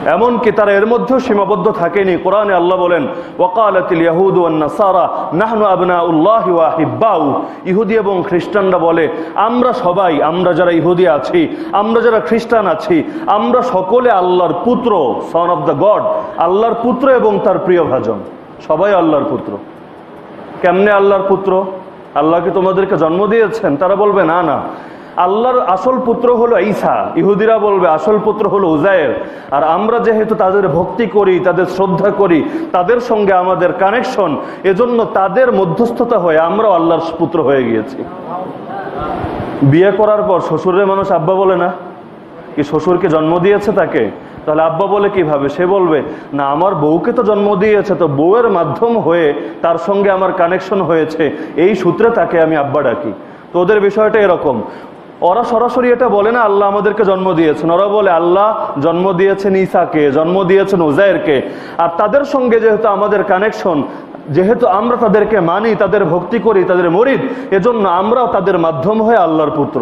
এমনকি তারা এর মধ্যেও সীমাবদ্ধ থাকেনি? কোরআনে আল্লাহ বলেন, ওয়াকালাতিল ইয়াহুদ নাসারা, নাহনু আবনাউল্লাহি ওয়া হিব্বাউ। ইহুদি এবং খ্রিস্টানরা বলে, আমরা সবাই, আমরা যারা ইহুদি আছি, আমরা যারা খ্রিস্টান আছি, আমরা সকলে আল্লাহর পুত্র সন অফ দ্য গড আল্লাহর পুত্র এবং তার প্রিয় ভাজন। সবাই আল্লাহর পুত্র। কেমনে আল্লাহর পুত্র? আল্লাহ কি তোমাদেরকে জন্ম দিয়েছেন? তারা বলবে, না না। আল্লাহর আসল পুত্র হলো ঈসা। ইহুদিরা বলবে, আসল পুত্র হলো উজায়ের আর আমরা যেহেতু তাদের ভক্তি করি, তাদের শ্রদ্ধা করি, তাদের সঙ্গে আমাদের কানেকশন এজন্য তাদের মধ্যস্থতা হয়ে আমরাও আল্লাহর পুত্র হয়ে গিয়েছি। বিয়ে করার পর শ্বশুরের মানুষ আব্বা বলে না? কি শ্বশুরকে জন্ম দিয়েছে তাকে? তাহলে আব্বা বলে কীভাবে? সে বলবে, না, আমার বউকে তো জন্ম দিয়েছে, তো বউয়ের মাধ্যম হয়ে তার সঙ্গে আমার কানেকশন হয়েছে। এই সূত্রে তাকে আমি আব্বা ডাকি। তো ওদের বিষয়টা এরকম। ওরা সরাসরি এটা বলে না, আল্লাহ আমাদেরকে জন্ম দিয়েছেন। ওরা বলে, আল্লাহ জন্ম দিয়েছেন ঈসাকে, জন্ম দিয়েছেন উজায়েরকে আর তাদের সঙ্গে যেহেতু আমাদের কানেকশন যেহেতু আমরা তাদেরকে মানি, তাদের ভক্তি করি, তাদের মরিদ, এজন্য আমরাও তাদের মাধ্যম হয়ে আল্লাহর পুত্র।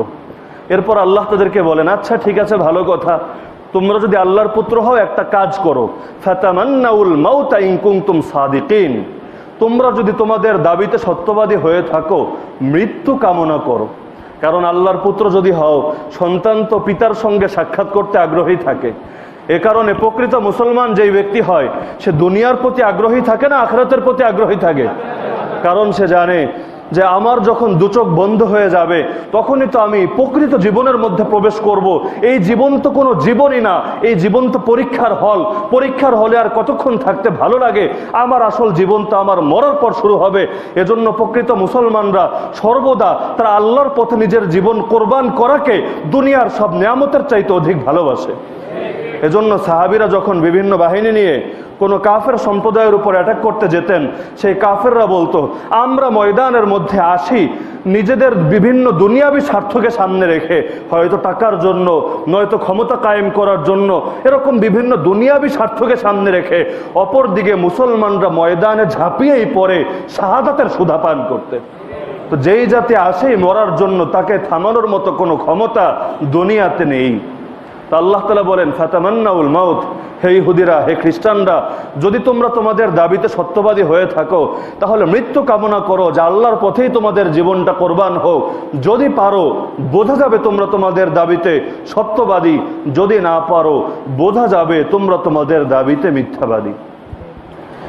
এরপর আল্লাহ তাদেরকে বলেন আচ্ছা ঠিক আছে, ভালো কথা। তোমরা যদি আল্লাহর পুত্র হও, একটা কাজ করো। ফাতামান্নাউল মাউতা কুনতুম সাদিকিন। তোমরা যদি তোমাদের দাবিতে সত্যবাদী হয়ে থাকো, মৃত্যু কামনা করো। কারণ আল্লাহর পুত্র যদি হও, সন্তান তো পিতার সঙ্গে সাক্ষাৎ করতে আগ্রহী থাকে। এ কারণে প্রকৃত মুসলমান যেই ব্যক্তি হয়, সে দুনিয়ার প্রতি আগ্রহী থাকে না, আখরাতের প্রতি আগ্রহী থাকে। কারণ সে জানে যে আমার যখন দুচোখ বন্ধ হয়ে যাবে, তখনই তো আমি প্রকৃত জীবনের মধ্যে প্রবেশ করব। এই জীবন তো কোনো জীবনই না, এই জীবন তো পরীক্ষার হল। পরীক্ষার হলে আর কতক্ষণ থাকতে ভালো লাগে? আমার আসল জীবন তো আমার মরার পর শুরু হবে। এজন্য প্রকৃত মুসলমানরা সর্বদা তারা আল্লাহর পথে নিজের জীবন কোরবান করাকে দুনিয়ার সব নিয়ামতের চাইতে অধিক ভালোবাসে। এজন্য সাহাবিরা যখন বিভিন্ন বাহিনী নিয়ে কোনো কাফের সম্প্রদায়ের উপর অ্যাটাক করতে যেতেন, সেই কাফেররা বলতো, আমরা ময়দানের মধ্যে আসি, নিজেদের বিভিন্ন দুনিয়াবি স্বার্থকে সামনে রেখে, হয়তো টাকার জন্য, নয়তো ক্ষমতা কায়েম করার জন্য, এরকম বিভিন্ন দুনিয়াবি স্বার্থকে সামনে রেখে, অপরদিকে মুসলমানরা ময়দানে ঝাঁপিয়েই পড়ে, শাহাদাতের সুধা পান করতে। তো যেই জাতি আসেই মরার জন্য, তাকে থামানোর মতো কোনো ক্ষমতা দুনিয়াতে নেই। তা আল্লাহ তালা বলেন, ফাতামান্নাউল মাউত হে ইহুদিরা, হে খ্রিস্টানরা, যদি তোমরা তোমাদের দাবিতে সত্যবাদী হয়ে থাকো, তাহলে মৃত্যু কামনা করো যে আল্লাহর পথেই তোমাদের জীবনটা কোরবান হোক। যদি পারো, বোঝা যাবে তোমরা তোমাদের দাবিতে সত্যবাদী। যদি না পারো, বোঝা যাবে তোমরা তোমাদের দাবিতে মিথ্যাবাদী।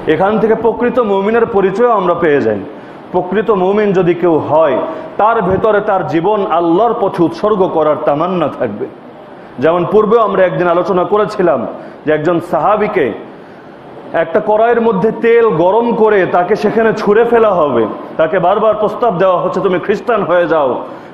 এখান থেকে প্রকৃত মৌমিনের পরিচয় আমরা পেয়ে যাই। প্রকৃত মৌমিন যদি কেউ হয়, তার ভেতরে তার জীবন আল্লাহর পথে উৎসর্গ করার তামান্না থাকবে। যেমন পূর্বেও আমরা একদিন আলোচনা করেছিলাম যে একজন সাহাবিকে একটা কড়াইয়ের মধ্যে তেল গরম করে তাকে সেখানে ছুঁড়ে ফেলা হবে। তাকে বারবার প্রস্তাব দেওয়া হচ্ছে, তুমি খ্রিস্টান হয়ে যাও।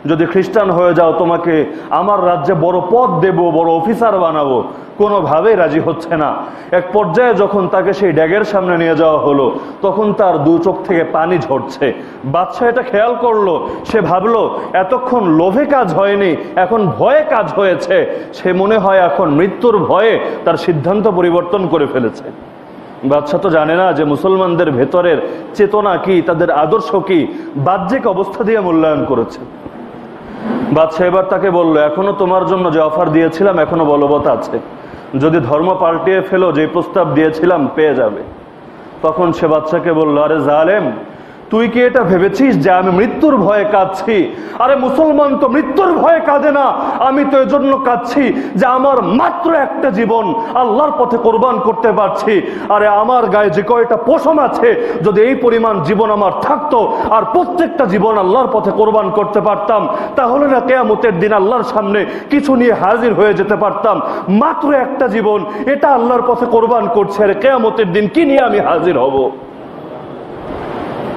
যদি খ্রিস্টান হয়ে যাও, তোমাকে আমার রাজ্যে বড় পদ দেব, বড় অফিসার বানাবো। কোনোভাবেই রাজি হচ্ছে না। এক পর্যায়ে যখন তাকে সেই ড্যাগের সামনে নিয়ে যাওয়া হলো, তখন তার দু চোখ থেকে পানি ঝরছে। বাচ্চা এটা খেয়াল করল। সে ভাবলো, এতক্ষণ লোভে কাজ হয়নি, এখন ভয়ে কাজ হয়েছে। সে মনে হয় এখন মৃত্যুর ভয়ে তার সিদ্ধান্ত পরিবর্তন করে ফেলেছে। বাচ্চা তো জানে না যে মুসলমানদের ভেতরের চেতনা কি, তাদের আদর্শ কি, বাহ্যিক অবস্থা দিয়ে মূল্যায়ন করেছে। বাদশাহ এবার তাকে বলল, এখনও তোমার জন্য যে অফার দিয়েছিলাম, এখনও বলবৎ আছে। যদি ধর্ম পাল্টিয়ে ফেলো যে প্রস্তাব দিয়েছিলাম, পেয়ে যাবে। তখন সে বাচ্চাকে বলল, আরে জালেম তুই কি এটা ভেবেছিস যে আমি মৃত্যুর ভয়ে কাঁদছি? আরে মুসলমান তো মৃত্যুর ভয়ে কাঁদে না। আমি তো এজন্য কাঁদছি যে আমার মাত্র একটা জীবন আল্লাহর পথে কোরবান করতে পারছি। আরে আমার গায়ে যে কয়টা পোষণ আছে, যদি এই পরিমাণ জীবন আমার থাকতো আর প্রত্যেকটা জীবন আল্লাহর পথে কোরবান করতে পারতাম, তাহলে না কেয়ামতের দিন আল্লাহর সামনে কিছু নিয়ে হাজির হয়ে যেতে পারতাম। মাত্র একটা জীবন, এটা আল্লাহর পথে কোরবান করছে। আর কেয়ামতের দিন কি নিয়ে আমি হাজির হব?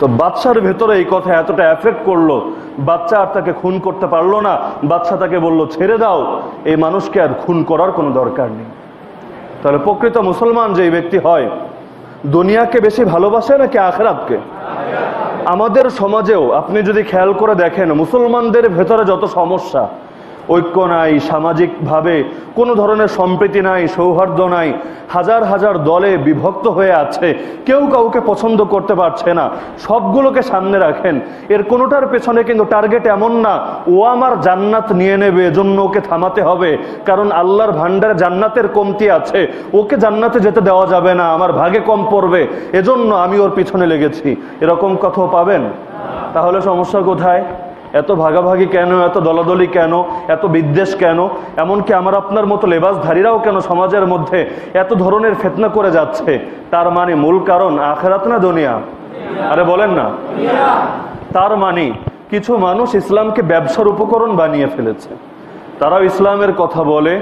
তো বাচ্চার ভেতরে এই কথা এতটা এফেক্ট করল বাচ্চা আর তাকে খুন করতে পারল না বাচ্চা তাকে বলল, ছেড়ে দাও, এই মানুষকে আর খুন করার কোনো দরকার নেই। তাহলে প্রকৃত মুসলমান যে ব্যক্তি হয়, দুনিয়াকে বেশি ভালোবাসে নাকি আখরাতকে? আমাদের সমাজেও, আপনি যদি খেয়াল করে দেখেন, মুসলমানদের ভেতরে যত সমস্যা ঐক্য নাই, সামাজিকভাবে কোনো ধরনের সম্প্রীতি নাই, সৌহার্দ্য নাই। হাজার হাজার দলে বিভক্ত হয়ে আছে। কেউ কাউকে পছন্দ করতে পারছে না। সবগুলোকে সামনে রাখেন। এর কোনোটার পেছনে কিন্তু টার্গেট এমন না, ও আমার জান্নাত নিয়ে নেবে, এজন্য ওকে থামাতে হবে। কারণ আল্লাহর ভান্ডারে জান্নাতের কমতি আছে। ওকে জান্নাতে যেতে দেওয়া যাবে না, আমার ভাগে কম পড়বে। এজন্য আমি ওর পিছনে লেগেছি। এরকম কথাও পাবেন? তাহলে সমস্যা কোথায়? এত ভাগাভাগি কেন? এত দলাদলি কেন? এত বিদ্বেষ কেন? এমনকি আমার আপনার মতো লেবাসধারীরাও কেন সমাজের মধ্যে এত ধরনের ফেতনা করে যাচ্ছে? তার মানে মূল কারণ আখেরাত না দুনিয়া? আরে বলেন না। তার মানে কিছু মানুষ ইসলামকে ব্যবসার উপকরণ বানিয়ে ফেলেছে। তারাও ইসলামের কথা বলে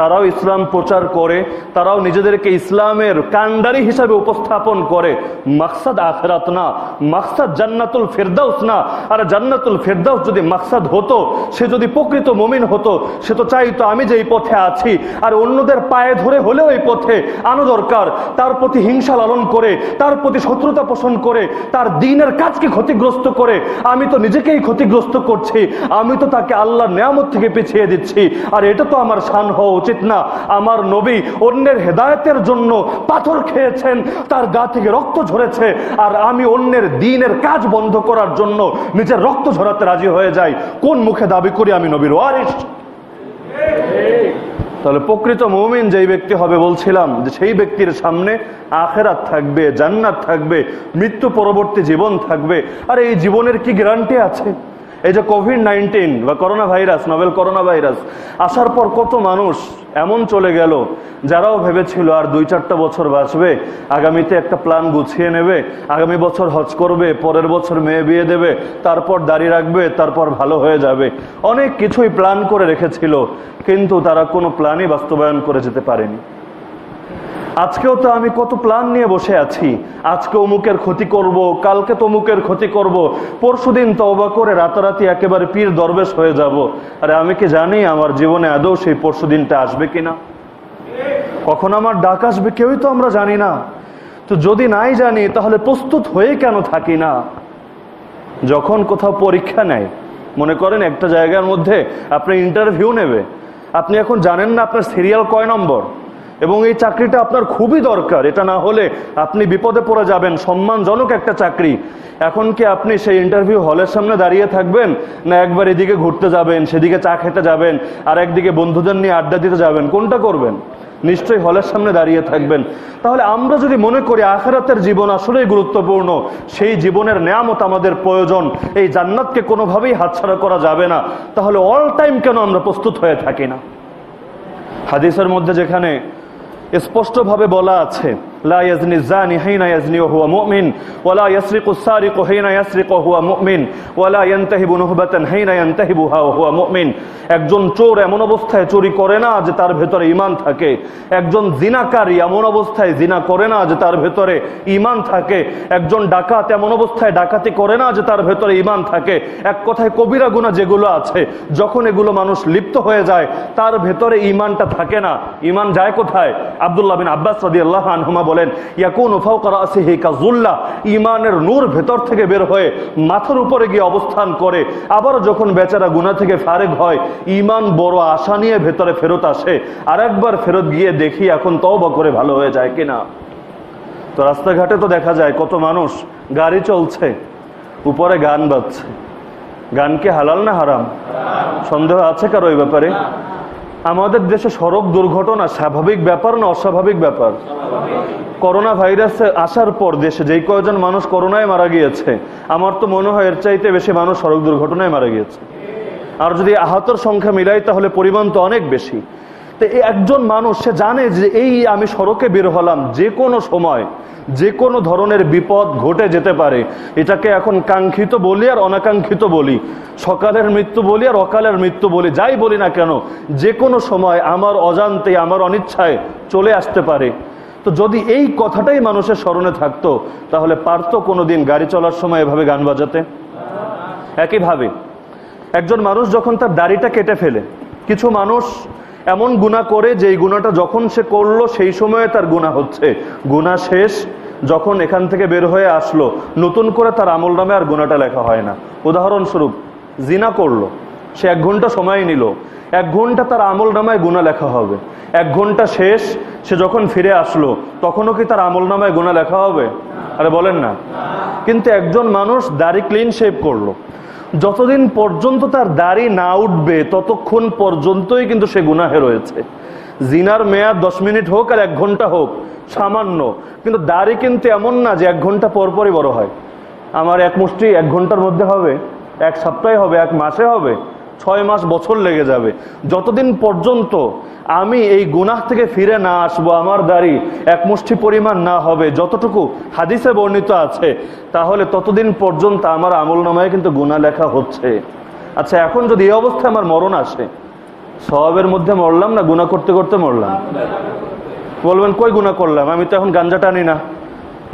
তারাও ইসলাম প্রচার করে, তারাও নিজেদেরকে ইসলামের কান্ডারি হিসাবে উপস্থাপন করে। মাকসাদ আখরাত না, মাকসাদ জান্নাতুল ফেরদাউস না। আর জান্নাতুল ফেরদাউস যদি মাকসাদ হতো, সে যদি প্রকৃত মমিন হতো, সে তো চাইতো আমি যে এই পথে আছি। আর অন্যদের পায়ে ধরে হলেও এই পথে আনো দরকার। তার প্রতি হিংসা লালন করে, তার প্রতি শত্রুতা পোষণ করে, তার দিনের কাজকে ক্ষতিগ্রস্ত করে? আমি তো নিজেকেই ক্ষতিগ্রস্ত করছি, আমি তো তাকে আল্লাহর নিয়ামত থেকে পিছিয়ে দিচ্ছি। আর এটা তো আমার শান হওয়া উচিত। না। আমার নবী অন্যের হেদায়তের জন্য পাথর খেয়েছেন, তার গা থেকে রক্ত ঝরেছে, আর আমি অন্যের দিনের কাজ বন্ধ করার জন্য নিজের রক্ত ঝরাতে রাজি হয়ে যাই। কোন মুখে দাবি করি আমি নবীর ওয়ারিস তাহলে প্রকৃত মৌমিন যেই ব্যক্তি হবে বলছিলাম যে সেই ব্যক্তির সামনে আখেরাত থাকবে, জান্নাত থাকবে, মৃত্যু পরবর্তী জীবন থাকবে। আর এই জীবনের কি গ্যারান্টি আছে? এই যে কোভিড নাইন্টিন বা corona virus novel corona virus, আসার পর কত মানুষ এমন চলে গেল, যারাও ভেবেছিল আর দুই চারটা বছর বাঁচবে, আগামীতে একটা প্ল্যান গুছিয়ে নেবে, আগামী বছর হজ করবে, পরের বছর মেয়ে বিয়ে দেবে, তারপর দাঁড়িয়ে রাখবে, তারপর ভালো হয়ে যাবে। অনেক কিছুই প্ল্যান করে রেখেছিল, কিন্তু তারা কোনো প্ল্যানই বাস্তবায়ন করে যেতে পারেনি। আজকেও তো আমি কত প্ল্যান নিয়ে বসে আছি। আজকে অমুকের ক্ষতি করব, কালকে তমুকের ক্ষতি করব। পরশু পরশুদিন তওবা করে রাতারাতি একেবারে পীর দরবেশ হয়ে যাব। আরে আমি কি জানি আমার জীবনে আদৌ সেই পরশু দিনটা আসবে কিনা? কখন আমার ডাক আসবে কেউই তো আমরা জানি না। তো যদি নাই জানি, তাহলে প্রস্তুত হয়ে কেন থাকি না? যখন কোথাও পরীক্ষা নেয়, মনে করেন একটা জায়গার মধ্যে আপনি ইন্টারভিউ নেবে। আপনি এখন জানেন না আপনার সিরিয়াল কয় নম্বর? এবং এই চাকরিটা আপনার খুবই দরকার। এটা না হলে আপনি বিপদে পড়ে যাবেন, সম্মানজনক একটা চাকরি। এখন কি আপনি সেই ইন্টারভিউ হলের সামনে দাঁড়িয়ে থাকবেন, না একবার এদিকে ঘুরতে যাবেন, সেদিকে চা খেতে যাবেন, আর একদিকে বন্ধুদের নিয়ে আড্ডা দিতে যাবেন? কোনটা করবেন? নিশ্চয়ই হলের সামনে দাঁড়িয়ে থাকবেন। তাহলে আমরা যদি মনে করি আখেরাতের জীবন আসলেই গুরুত্বপূর্ণ, সেই জীবনের নেয়ামত আমাদের প্রয়োজন, এই জান্নাতকে কোনোভাবেই হাতছাড়া করা যাবে না, তাহলে অল টাইম কেন আমরা প্রস্তুত হয়ে থাকি না? হাদিসের মধ্যে যেখানে স্পষ্টভাবে বলা আছে। لا يزني الزاني حين يزني وهو مؤمن ولا يسرق السارق حين يسرق وهو مؤمن ولا ينتهب نهبة حين ينتهبها وهو مؤمن একজন চোর এমন অবস্থায় চুরি করে না যে তার ভেতরে ইমান থাকে একজন জিনাকারী এমন অবস্থায় জিনা করে না যে তার ভেতরে ইমান থাকে একজন ডাকাত এমন অবস্থায় ডাকাতি করে না যে তার ভেতরে ইমান থাকে এক কথায় কবিরা গুণা যেগুলো আছে যখন এগুলো মানুষ লিপ্ত হয়ে যায় তার ভেতরে ইমানটা থাকে না ইমান যায় কোথায় আব্দুল্লাহ বিন আব্বাস রাদি আল্লাহ আনহুমা বলেন, ইয়াকুন উফাউকার আসিহি কাজুল্লাহ ইমানের নূর ভেতর থেকে বের হয়ে মাথার উপরে গিয়ে অবস্থান করে। আবার যখন বেচারা থেকে ফারেক হয় ইমান বড় আশা নিয়ে ভেতরে ফেরত আসে। আর একবার ফেরত গিয়ে দেখি এখন তওবা করে ভালো হয়ে যায় কিনা। তো রাস্তাঘাটে তো দেখা যায় কত মানুষ গাড়ি চলছে, উপরে গান বাজছে। গান কি হালাল না হারাম? সন্দেহ আছে কারও এই ব্যাপারে? আমাদের দেশে সড়ক দুর্ঘটনা স্বাভাবিক ব্যাপার না অস্বাভাবিক ব্যাপার? করোনা ভাইরাস আসার পর দেশে যেই কয়জন মানুষ করোনায় মারা গিয়েছে, আমার তো মনে হয় এর চাইতে বেশি মানুষ সড়ক দুর্ঘটনায় মারা গিয়েছে। আর যদি আহতর সংখ্যা মিলাই তাহলে পরিমাণ তো অনেক বেশি। তো একজন মানুষ, সে জানে যে এই আমি সড়কে বের হলাম, যে কোনো সময়, যে কোনো ধরনের বিপদ ঘটে যেতে পারে। এটাকে এখন কাঙ্ক্ষিত বলি আর অনাকাঙ্ক্ষিত বলি। সকালের মৃত্যু বলি আর অকালের মৃত্যু বলি, যাই বলি না কেন, যে কোনো সময় আমার অজান্তে, আমার অনিচ্ছায় চলে আসতে পারে। তো যদি এই কথাটাই মানুষের স্মরণে থাকতো, তাহলে পারতো কোনো দিন গাড়ি চলার সময় এভাবে গান বাজাতে? একইভাবে, একজন মানুষ যখন তার দাড়িটা কেটে ফেলে, কিছু মানুষ এমন গুণা করে যে এই গুণাটা যখন সে করল, সেই সময়ে তার গুণা হচ্ছে। গুণা শেষ যখন এখান থেকে বের হয়ে আসলো, নতুন করে তার আমল নামে আর গুণাটা লেখা হয় না। উদাহরণস্বরূপ, জিনা করল, সে এক ঘণ্টা সময় নিল, এক ঘণ্টা তার আমল নামায় গুণা লেখা হবে। এক ঘণ্টা শেষ, সে যখন ফিরে আসলো, তখনও কি তার আমল নামায় গুণা লেখা হবে? আরে বলেন না। কিন্তু একজন মানুষ দাড়ি ক্লিন শেভ করল যতদিন পর্যন্ত তার দাড়ি না উঠবে, ততক্ষণ পর্যন্তই কিন্তু সে গুনাহে রয়েছে। জিনার মেয়াদ দশ মিনিট হোক আর এক ঘণ্টা হোক, সামান্য। কিন্তু দাড়ি কিন্তু এমন না যে এক ঘণ্টা পরপরই বড় হয়। আমার এক মুষ্টি এক ঘণ্টার মধ্যে হবে, এক সপ্তাহে হবে, এক মাসে হবে। ছয় মাস বছর লেগে যাবে। যতদিন পর্যন্ত আমি এই গুনাহ থেকে ফিরে না আসব, আমার দাড়ি এক মুষ্টি পরিমাণ না হবে, যতটুকু হাদিসে বর্ণিত আছে, তাহলে ততদিন পর্যন্ত আমার আমল নামায় কিন্তু গুণা লেখা হচ্ছে। আচ্ছা এখন যদি এই অবস্থায় আমার মরণ আসে সবের মধ্যে মরলাম না গুণা করতে করতে মরলাম? বলবেন, কই গুণা করলাম? আমি তো এখন গাঞ্জা টানি না।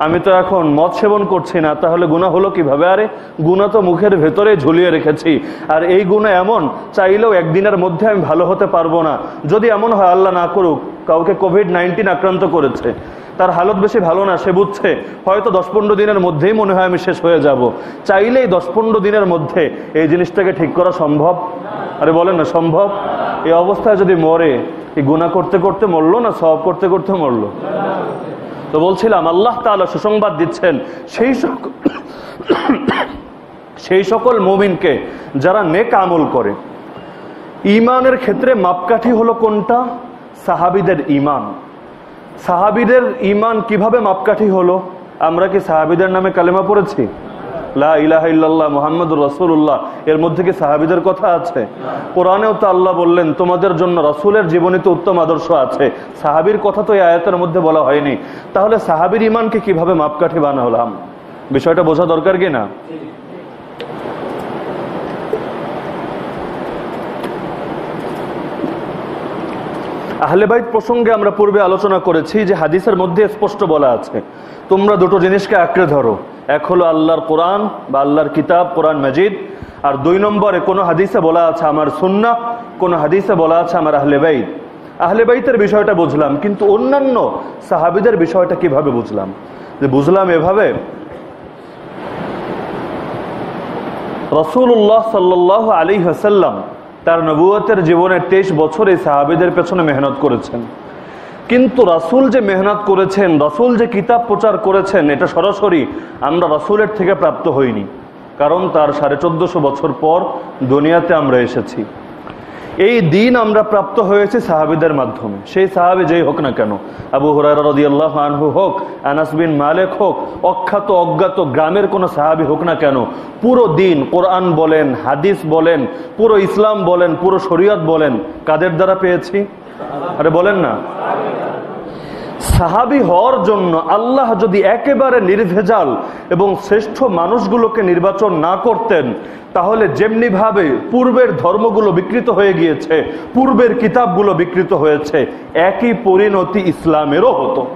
আমি তো এখন মদ সেবন করছি না, তাহলে গুণা হলো কীভাবে? আরে গুণা তো মুখের ভেতরে ঝুলিয়ে রেখেছি। আর এই গুণা এমন, চাইলেও একদিনের মধ্যে আমি ভালো হতে পারব না। যদি এমন হয়, আল্লাহ না করুক, কাউকে কোভিড নাইন্টিন আক্রান্ত করেছে। তার হালত বেশি ভালো না, সে বুঝছে। হয়তো দশ পনেরো দিনের মধ্যেই মনে হয় আমি শেষ হয়ে যাব। চাইলেই দশ পনেরো দিনের মধ্যে এই জিনিসটাকে ঠিক করা সম্ভব? আরে, বলেন না, সম্ভব? এই অবস্থায় যদি মরে, এই গুণা করতে করতে মরলো না সব করতে করতে মরলো? তো বলছিলাম, আল্লাহ তালা সুসংবাদ দিচ্ছেন সেই সেই সকল মুমিনকে যারা নেক আমল করে। ইমানের ক্ষেত্রে মাপকাঠি হলো কোনটা? সাহাবিদের ইমান। সাহাবিদের ইমান কীভাবে মাপকাঠি হলো? আমরা কি সাহাবিদের নামে কালেমা পড়েছি? লা ইলাহা ইল্লাল্লাহ রাসূলুল্লাহ। এর মধ্যে কি সাহাবিদের কথা আছে? কোরআনেও আল্লাহ বললেন, তোমাদের জন্য রাসূলের জীবনীতে উত্তম আদর্শ আছে। কথা তো মধ্যে বলা হয়নি। তাহলে সাহাবীর ইমানকে কীভাবে মাপকাঠি বানালাম? বিষয়টা বোঝা দরকার কি না? প্রসঙ্গে আমরা পূর্বে আলোচনা করেছি যে হাদিসের মধ্যে স্পষ্ট বলা আছে তোমরা দুটো জিনিসকে আঁকড়ে ধরো। এক হলো আল্লাহর কোরআন বা আল্লাহর কিতাব, কোরআন মজিদ। আর দুই নম্বরে কোনো হাদিসে বলা আছে আমার সুন্না কোনো হাদিসে বলা আছে আমার আহলে বাইদ আহলে বাইতের বিষয়টা বুঝলাম, কিন্তু অন্যান্য সাহাবিদের বিষয়টা কীভাবে বুঝলাম? যে বুঝলাম এভাবে রসুল্লাহ সাল্লাহ আলী হাসাল্লাম তার নবুয়তের জীবনের তেইশ বছর সাহাবিদের পেছনে মেহনত করেছেন। কিন্তু রাসুল যে মেহনত করেছেন, রাসুল যে কিতাব প্রচার করেছেন, এটা সরাসরি আমরা রাসুলের থেকে প্রাপ্ত হইনি। কারণ তার সাড়ে চোদ্দশো বছর পর দুনিয়াতে আমরা এসেছি। এই দিন আমরা প্রাপ্ত হয়েছে সাহাবিদের মাধ্যমে। সেই সাহাবি যেই হোক না কেন, আবু হরারদিয়াল্লাহ হোক, আনাস বিন মালেক হোক, অখ্যাত অজ্ঞাত গ্রামের কোনো সাহাবি হোক না কেন, পুরো দিন কোরআন বলেন, হাদিস বলেন, পুরো ইসলাম বলেন, পুরো শরীয়ত বলেন, কাদের দ্বারা পেয়েছি? আরে বলেন না। সাহাবি হওয়ার জন্য আল্লাহ যদি একেবারে নির্ভেজাল এবং শ্রেষ্ঠ মানুষগুলোকে নির্বাচন না করতেন, তাহলে যেমনিভাবে পূর্বের ধর্মগুলো বিকৃত হয়ে গিয়েছে, পূর্বের কিতাবগুলো বিকৃত হয়েছে, একই পরিণতি ইসলামেরও হতো।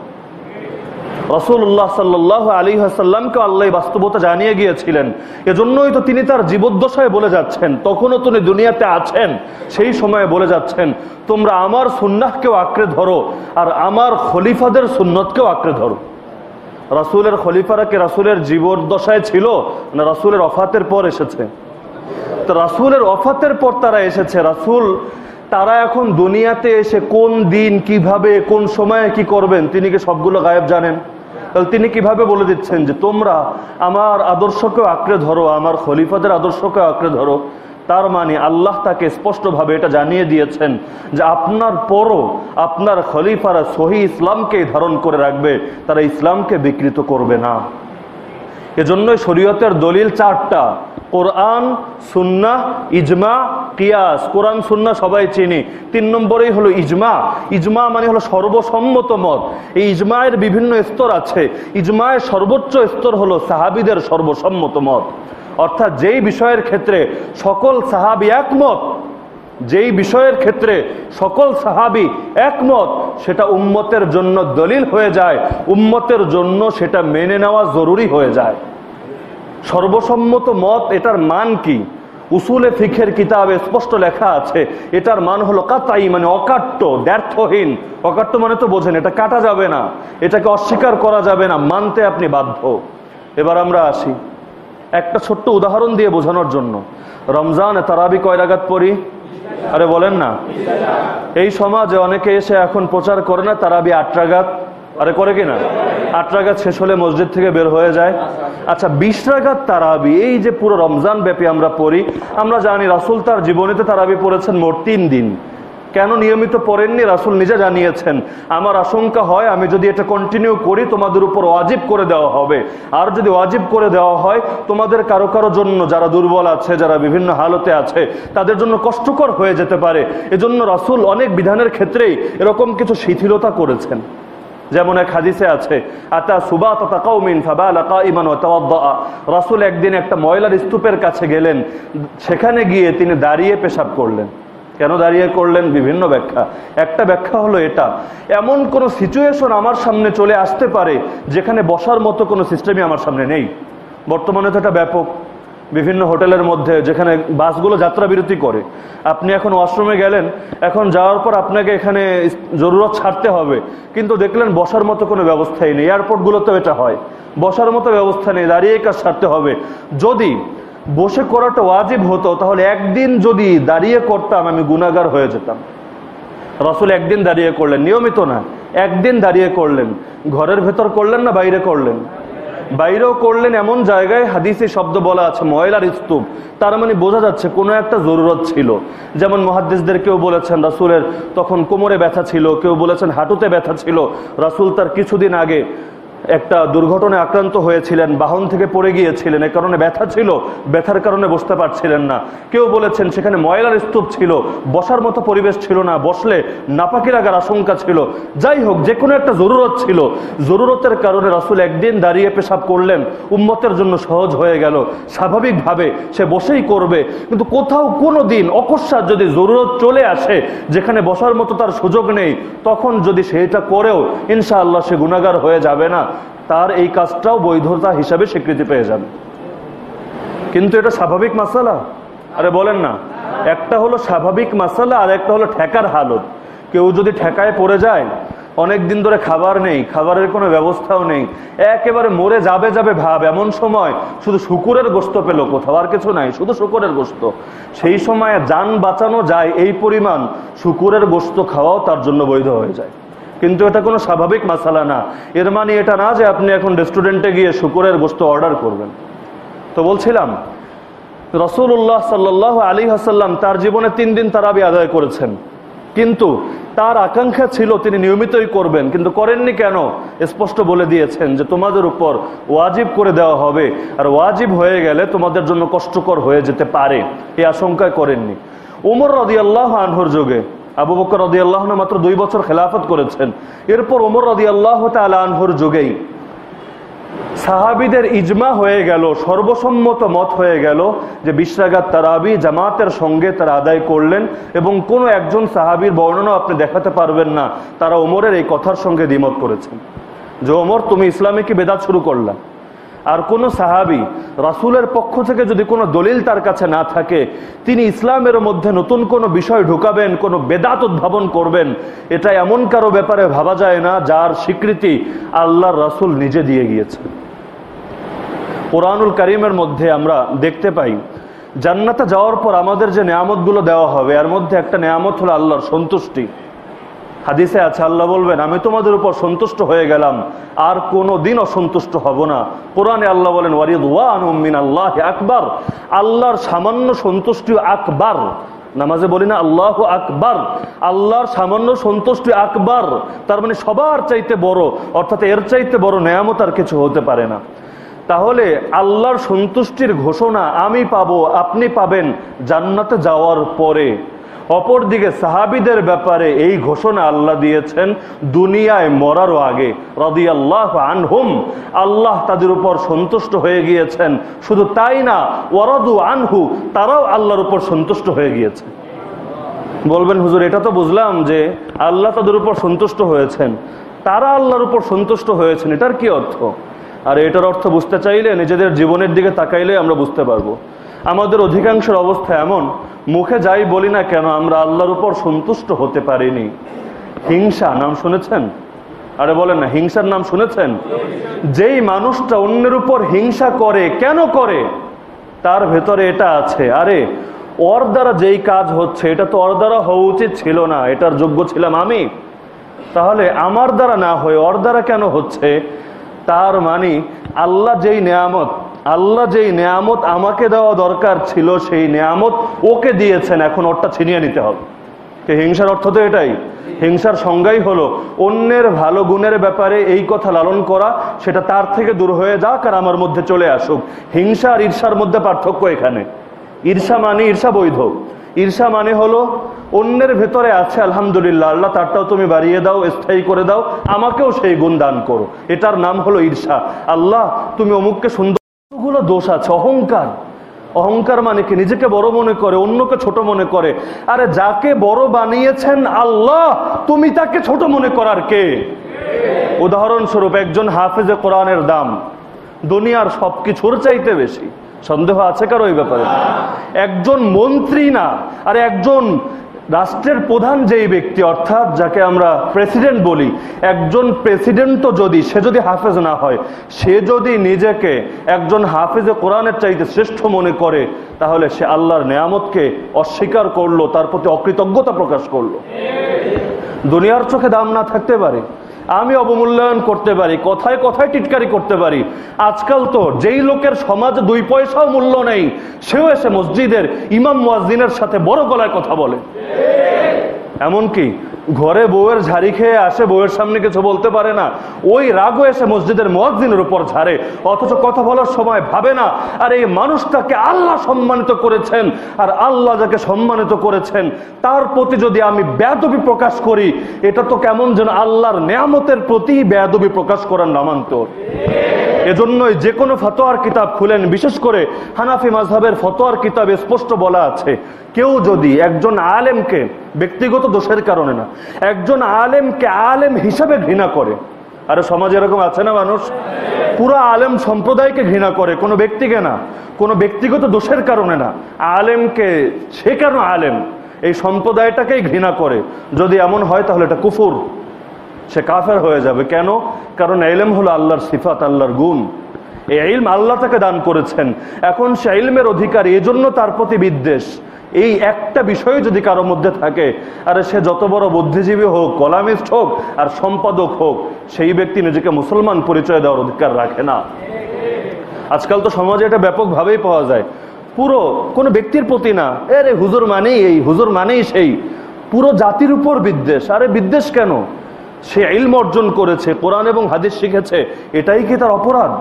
রসুল্লাহ সাল্লাহ আলী হাসাল্লামকে আল্লাহ বাস্তবতা জানিয়ে গিয়েছিলেন। এজন্যই তো তিনি তার জীবদ্দশায় বলে যাচ্ছেন। তখনও তিনি দুনিয়াতে আছেন, সেই সময়ে বলে যাচ্ছেন, তোমরা আমার সুন্নাহকেও আঁকড়ে ধরো আর আমার খলিফাদের সুন্নতকেও আঁকড়ে ধরো। রাসুলের খলিফারা কি রাসুলের জীবদ্দশায় ছিল না রাসুলের অফাতের পর এসেছে? তো রাসুলের অফাতের পর তারা এসেছে। রাসুল তারা এখন দুনিয়াতে এসে কোন দিন কীভাবে, কোন সময়ে কি করবেন, তিনি কি সবগুলো গায়েব জানেন? তাহলে তিনি কীভাবে বলে দিচ্ছেন যে, তোমরা আমার আদর্শকেও আঁকড়ে ধরো, আমার খলিফাদের আদর্শকে আঁকড়ে ধরো তার মানে আল্লাহ তাকে স্পষ্টভাবে এটা জানিয়ে দিয়েছেন যে, আপনার পরও আপনার খলিফারা সহি ইসলামকে ধারণ করে রাখবে, তারা ইসলামকে বিকৃত করবে না এজন্যই শরীয়তের দলিল চারটা। কোরআন সুন্না ইজমা, কিয়াস। কোরআন সুন্না সবাই চিনি। তিন নম্বরেই হলো ইজমা। ইজমা মানে হলো সর্বসম্মত মত। এই ইজমায়ের বিভিন্ন স্তর আছে। ইজমায়ের সর্বোচ্চ স্তর হলো সাহাবিদের সর্বসম্মত মত। অর্থাৎ যেই বিষয়ের ক্ষেত্রে সকল সাহাবি একমত, যেই বিষয়ের ক্ষেত্রে সকল সাহাবি একমত, সেটা উম্মতের জন্য দলিল হয়ে যায়। উম্মতের জন্য সেটা মেনে নেওয়া জরুরি হয়ে যায়। সর্বসম্মত মত, এটার মান কি? উসুলে ফিখের কিতাবে স্পষ্ট লেখা আছে, এটার মান হলো কাতাই মানে অকাট্য ব্যর্থহীন অকাট্য মানে তো বোঝেন, এটা কাটা যাবে না, এটাকে অস্বীকার করা যাবে না, মানতে আপনি বাধ্য। এবার আমরা আসি একটা ছোট্ট উদাহরণ দিয়ে বোঝানোর জন্য। রমজান, তারাবি কয় রাগাত পড়ি? আরে বলেন না। এই সমাজে অনেকে এসে এখন প্রচার করে না তারাবি আট রাগাত? আরে করে কিনা আট রাগাত শেষ হলে মসজিদ থেকে বের হয়ে যায়। আচ্ছা বিশ রাগাত তারাবি, এই যে পুরো রমজান ব্যাপী আমরা পড়ি, আমরা জানি রাসুল তার জীবনীতে তারাবি পড়েছেন মোট তিন দিন। কেন নিয়মিত পড়েননি? রাসুল নিজে জানিয়েছেন, আমার আশঙ্কা হয় আমি যদি এটা কন্টিনিউ করি, তোমাদের উপর ওয়াজিব করে দেওয়া হবে। আর যদি ওয়াজিব করে দেওয়া হয়, তোমাদের কারও কারও জন্য যারা দুর্বল আছে, যারা বিভিন্ন হালতে আছে, তাদের জন্য কষ্টকর হয়ে যেতে পারে। এজন্য রাসুল অনেক বিধানের ক্ষেত্রেই এরকম কিছু শিথিলতা করেছেন। যেমন এক হাদিসে আছে, আতা সুবা তথা কৌমিন ফাবালাকা ইমান ও রাসুল একদিন একটা ময়লার স্তূপের কাছে গেলেন, সেখানে গিয়ে তিনি দাঁড়িয়ে পেশাব করলেন। কেন দাঁড়িয়ে করলেন? বিভিন্ন ব্যাখ্যা। একটা ব্যাখ্যা হলো এটা, এমন কোন সিচুয়েশন আমার সামনে চলে আসতে পারে, যেখানে বসার মতো কোনো সিস্টেমই আমার সামনে নেই। বর্তমানে তো এটা ব্যাপক। বিভিন্ন হোটেলের মধ্যে, যেখানে বাসগুলো যাত্রা বিরতি করে। আপনি এখন ওয়াশরুমে গেলেন, এখন যাওয়ার পর আপনাকে এখানে জরুরত ছাড়তে হবে। কিন্তু দেখলেন বসার মতো কোনো ব্যবস্থাই নেই। এয়ারপোর্টগুলোতেও এটা হয়। বসার মতো ব্যবস্থা নেই, দাঁড়িয়ে কাজ ছাড়তে হবে। যদি বসে করাটা ওয়াজিব হতো, তাহলে একদিন যদি দাঁড়িয়ে করতাম, আমি গুণাগার হয়ে যেতাম। রসুল একদিন দাঁড়িয়ে করলেন, নিয়মিত না, একদিন দাঁড়িয়ে করলেন। ঘরের ভেতর করলেন না, বাইরে করলেন? বাইরেও করলেন এমন জায়গায় হাদিসে শব্দ বলা আছে, ময়লার স্তূপ। তার মানে বোঝা যাচ্ছে কোনো একটা জরুরত ছিল। যেমন মহাদ্দেশদের কেউ বলেছেন, রাসুলের তখন কোমরে ব্যথা ছিল, কেউ বলেছেন হাঁটুতে ব্যথা ছিল, রাসুল তার কিছুদিন আগে একটা দুর্ঘটনায় আক্রান্ত হয়েছিলেন, বাহন থেকে পড়ে গিয়েছিলেন, এ কারণে ব্যথা ছিল, ব্যথার কারণে বসতে পারছিলেন না। কেউ বলেছেন সেখানে ময়লার স্তূপ ছিল, বসার মতো পরিবেশ ছিল না, বসলে নাপাকি লাগার আশঙ্কা ছিল। যাই হোক, যে কোনো একটা জরুরত ছিল। জরুরতের কারণে রাসুল একদিন দাঁড়িয়ে পেশাব করলেন, উম্মতের জন্য সহজ হয়ে গেল। স্বাভাবিকভাবে সে বসেই করবে, কিন্তু কোথাও কোনো দিন অকস্মাৎ যদি জরুরত চলে আসে, যেখানে বসার মতো তার সুযোগ নেই, তখন যদি সেটা করেও, ইনশাআল্লাহ সে গুণাগার হয়ে যাবে না। তার এই কাজটাও বৈধতা হিসাবে স্বীকৃতি পেয়ে যাবে কিন্তু এটা স্বাভাবিক মাসালা? আরে বলেন না। একটা হলো স্বাভাবিক মাসালা, আর একটা হলো ঠেকার হালত। কেউ যদি ঠেকায় পড়ে যায় অনেক দিন ধরে খাবার নেই, খাবারের কোনো ব্যবস্থাও নেই, একেবারে মরে যাবে যাবে ভাব, এমন সময় শুধু শুকুরের গোস্ত পেল কোথাও, আর কিছু নাই, শুধু শুকুরের গোস্ত সেই সময় যান বাঁচানো যায়, এই পরিমাণ শুকুরের গোস্ত খাওয়াও তার জন্য বৈধ হয়ে যায়। কিন্তু এটা কোনো স্বাভাবিক মাসালা না। এর মানে এটা না যে আপনি এখন রেস্টুরেন্টে গিয়ে শুকুরের গোস্ত অর্ডার করবেন। তো বলছিলাম রসুল্লাহ সাল্লাহ আলী হাসাল্লাম তার জীবনে তিন দিন তারাবি আদায় করেছেন। কিন্তু তার আকাঙ্ক্ষা ছিল তিনি নিয়মিতই করবেন, কিন্তু করেননি কেন? স্পষ্ট বলে দিয়েছেন যে তোমাদের উপর ওয়াজিব করে দেওয়া হবে। আর ওয়াজিব হয়ে গেলে তোমাদের জন্য কষ্টকর হয়ে যেতে পারে এই আশঙ্কায় করেননি। উমর রদি আল্লাহ আনহর যুগে আবু বকর রদি আল্লাহ মাত্র দুই বছর খেলাফত করেছেন। এরপর ওমর রদি আল্লাহ আনহুর যুগেই সাহাবিদের ইজমা হয়ে গেল, সর্বসম্মত মত হয়ে গেল যে বিশ্রাগাত তারাবি জামাতের সঙ্গে তারা আদায় করলেন এবং কোনো একজন সাহাবির বর্ণনা আপনি দেখাতে পারবেন না, তারা ওমরের এই কথার সঙ্গে দ্বিমত করেছেন। যে ওমর, তুমি ইসলামে কি বেদাত শুরু করলা? আর কোন সাহাবি রাসুলের পক্ষ থেকে যদি কোনো দলিল তার কাছে না থাকে, তিনি ইসলামের মধ্যে নতুন কোনো বিষয় ঢুকাবেন, কোনো বেদাত উদ্ভাবন করবেন, এটা এমন কারও ব্যাপারে ভাবা যায় না যার স্বীকৃতি আল্লাহর রাসুল নিজে দিয়ে গিয়েছে কোরআনুল করিমের মধ্যে আমরা দেখতে পাই, জান্নাতে যাওয়ার পর আমাদের যে নেয়ামতগুলো দেওয়া হবে, এর মধ্যে একটা নেয়ামত হলো আল্লাহর সন্তুষ্টি। হাদিসে আছে, আল্লাহ বলবেন, আমি তোমাদের উপর সন্তুষ্ট হয়ে গেলাম, আর কোনো দিন অসন্তুষ্ট হব না। কোরআনে আল্লাহ বলেন ওয়ারিদ ওয়ান আল্লাহ আকবার। আল্লাহর সামান্য সন্তুষ্টি আকবার। নামাজে বলি না, আল্লাহ আকবার। আল্লাহর সামান্য সন্তুষ্টি আকবার, তার মানে সবার চাইতে বড়, অর্থাৎ এর চাইতে বড় নেয়ামত আর কিছু হতে পারে না। তাহলে আল্লাহর সন্তুষ্টির ঘোষণা, আমি পাবো, আপনি পাবেন, জান্নাতে যাওয়ার পরে। অপরদিকে সাহাবিদের ব্যাপারে এই ঘোষণা আল্লাহ দিয়েছেন, দুনিয়ায় মরারও আগে। রদি আল্লাহ আনহুম। আল্লাহ তাদের উপর সন্তুষ্ট হয়ে গিয়েছেন। শুধু তাই না, ওয়ারদু আনহু, তারাও আল্লাহর উপর সন্তুষ্ট হয়ে গিয়েছে। বলবেন, হুজুর, এটা তো বুঝলাম যে আল্লাহ তাদের উপর সন্তুষ্ট হয়েছেন। তারা আল্লাহর উপর সন্তুষ্ট হয়েছেন, এটার কি অর্থ? আর, এটার অর্থ বুঝতে চাইলে নিজেদের জীবনের দিকে তাকাইলে আমরা বুঝতে পারব। আমাদের অধিকাংশের অবস্থা এমন, মুখে যাই বলি না কেন আমরা আল্লাহর উপর সন্তুষ্ট হতে পারিনি। হিংসা, নাম শুনেছেন? আরে বলেন না, হিংসার নাম শুনেছেন? যেই মানুষটা অন্যের উপর হিংসা করে, কেন করে? তার ভেতরে এটা আছে। আরে, ওর দ্বারা যেই কাজ হচ্ছে, এটা তো ওর দ্বারা হওয়া উচিত ছিল না, এটার যোগ্য ছিলাম আমি। তাহলে আমার দ্বারা না হয়ে ওর দ্বারা কেন হচ্ছে? তার মানে আল্লাহ যেই নেয়ামত আল্লাহ যেই নেয়ামত আমাকে দেওয়া দরকার ছিল, সেই নেয়ামত ওকে দিয়েছেন। এখন ওরটা ছিনিয়ে নিতে হবে। হিংসার অর্থ তো এটাই। হিংসার সংজ্ঞাই হলো, অন্যের ভালো গুণের ব্যাপারে এই কথা লালন করা, সেটা তার থেকে দূর হয়ে যাক আর আমার মধ্যে চলে আসুক। হিংসা আর ঈর্ষার মধ্যে পার্থক্য এখানে। ঈর্ষা মানে ঈর্ষা বৈধ। ঈর্ষা মানে হলো, অন্যের ভেতরে আছে, আলহামদুলিল্লাহ, আল্লাহ তারটাও তুমি বাড়িয়ে দাও, স্থায়ী করে দাও, আমাকেও সেই গুণ দান করো। এটার নাম হলো ঈর্ষা। আল্লাহ, তুমি অমুককে সুন্দর গুলো দোষ আছে, অহংকার। অহংকার মানে কি? নিজেকে বড় মনে করে, অন্যকে ছোট মনে করে। আরে যাকে বড় বানিয়েছেন আল্লাহ, তুমি তাকে ছোট মনে করার কে? উদাহরণস্বরূপ একজন হাফেজে কোরআনের দাম। দুনিয়ার সবকিছুর চাইতে বেশি। সন্দেহ আছে কারও এই ব্যাপারে? একজন মন্ত্রী না। আর একজন রাষ্ট্রের প্রধান যেই ব্যক্তি, অর্থাৎ যাকে আমরা প্রেসিডেন্ট বলি, একজন প্রেসিডেন্ট তো যদি, সে যদি হাফেজ না হয়, সে যদি নিজেকে একজন হাফেজে কোরআনের চাইতে শ্রেষ্ঠ মনে করে, তাহলে সে আল্লাহর নেয়ামতকে অস্বীকার করল, তার প্রতি অকৃতজ্ঞতা প্রকাশ করল। দুনিয়ার চোখে দাম না থাকতে পারে। আমি অবমূল্যায়ন করতে পারি, কথায় কথায় টিটকারি করতে পারি। আজকাল তো যেই লোকের সমাজ দুই পয়সাও মূল্য নেই, সেও এসে মসজিদের ইমাম মুয়াজিনের সাথে বড় গলায় কথা বলে। এমনকি ঘরে বউয়ের ঝাড়ি খেয়ে আসে, বউয়ের সামনে কিছু বলতে পারে না। ওই রাগও এসে মসজিদের মুয়াজ্জিনের উপর ঝাড়ে। অথচ কথা বলার সময় ভাবে না, আর, এই মানুষটাকে আল্লাহ সম্মানিত করেছেন, আর আল্লাহ যাকে সম্মানিত করেছেন, তার প্রতি যদি আমি বেয়াদবি প্রকাশ করি, এটা তো কেমন যেন আল্লাহর নেয়ামতের প্রতি বেয়াদবি প্রকাশ করার নামান্তর। এজন্যই যে কোনো ফতোয়ার কিতাব খুলেন, বিশেষ করে হানাফি মাঝহের ফতোয়ার কিতাবে স্পষ্ট বলা আছে। কেউ যদি একজন আলেমকে, ব্যক্তিগত দোষের কারণে না, একজন আলেমকে আলেম হিসাবে ঘৃণা করে, আরে সমাজে এরকম আছে না মানুষ? পুরো আলেম সম্প্রদায়কে ঘৃণা করে, কোনো ব্যক্তিকে না, কোনো ব্যক্তিগত দোষের কারণে না। আলেমকে, সে কেন আলেম? এই সম্প্রদায়টাকেই ঘৃণা করে। যদি এমন হয় তাহলে এটা কুফুর। সে কাফের হয়ে যাবে। কেন? কারণ এলম হলো আল্লাহর সিফাত, আল্লাহর গুণ। এই আল্লাহ তাকে দান করেছেন। এখন সে ইলমের অধিকার, এজন্য তার প্রতি বিদ্বেষ। এই একটা বিষয় যদি কারও মধ্যে থাকে, আরে সে যত বড় বুদ্ধিজীবী হোক, কলামিস্ট হোক, আর সম্পাদক হোক, সেই ব্যক্তি নিজেকে মুসলমান পরিচয় দেওয়ার অধিকার রাখে না। আজকাল তো সমাজে এটা ব্যাপকভাবেই পাওয়া যায়। পুরো কোনো ব্যক্তির প্রতি না এরে হুজুর মানেই এই, হুজুর মানেই সেই। পুরো জাতির উপর বিদ্বেষ। আরে বিদ্বেষ কেন? সে ইলম অর্জন করেছে, কোরআন এবং হাদিস শিখেছে, এটাই কি তার অপরাধ?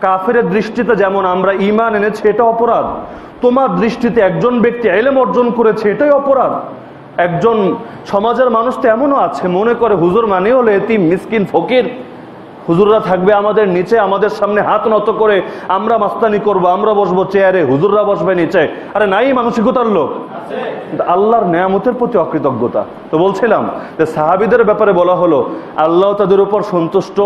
কাফের দৃষ্টিতে যেমন আমরা ইমান এনেছি, এটা অপরাধ। তোমার দৃষ্টিতে একজন ব্যক্তি এলেম অর্জন করেছে, এটাই অপরাধ। একজন সমাজের মানুষ তো এমনও আছে, মনে করে, হুজুর মানে হলো এতিম, মিসকিন, ফকির। হুজুররা থাকবে আমাদের নিচে, আমাদের সামনে হাত নত করে আমরা মাস্তানি করব, আমরা বসবো চেয়ারে, হুজুররা বসবে নিচে। আরে নাই, মানসিকতার লোক। আল্লাহর নেয়ামতের প্রতি অকৃতজ্ঞতা। তো বলছিলাম যে সাহাবিদের ব্যাপারে বলা হলো, আল্লাহ তাদের উপর সন্তুষ্ট,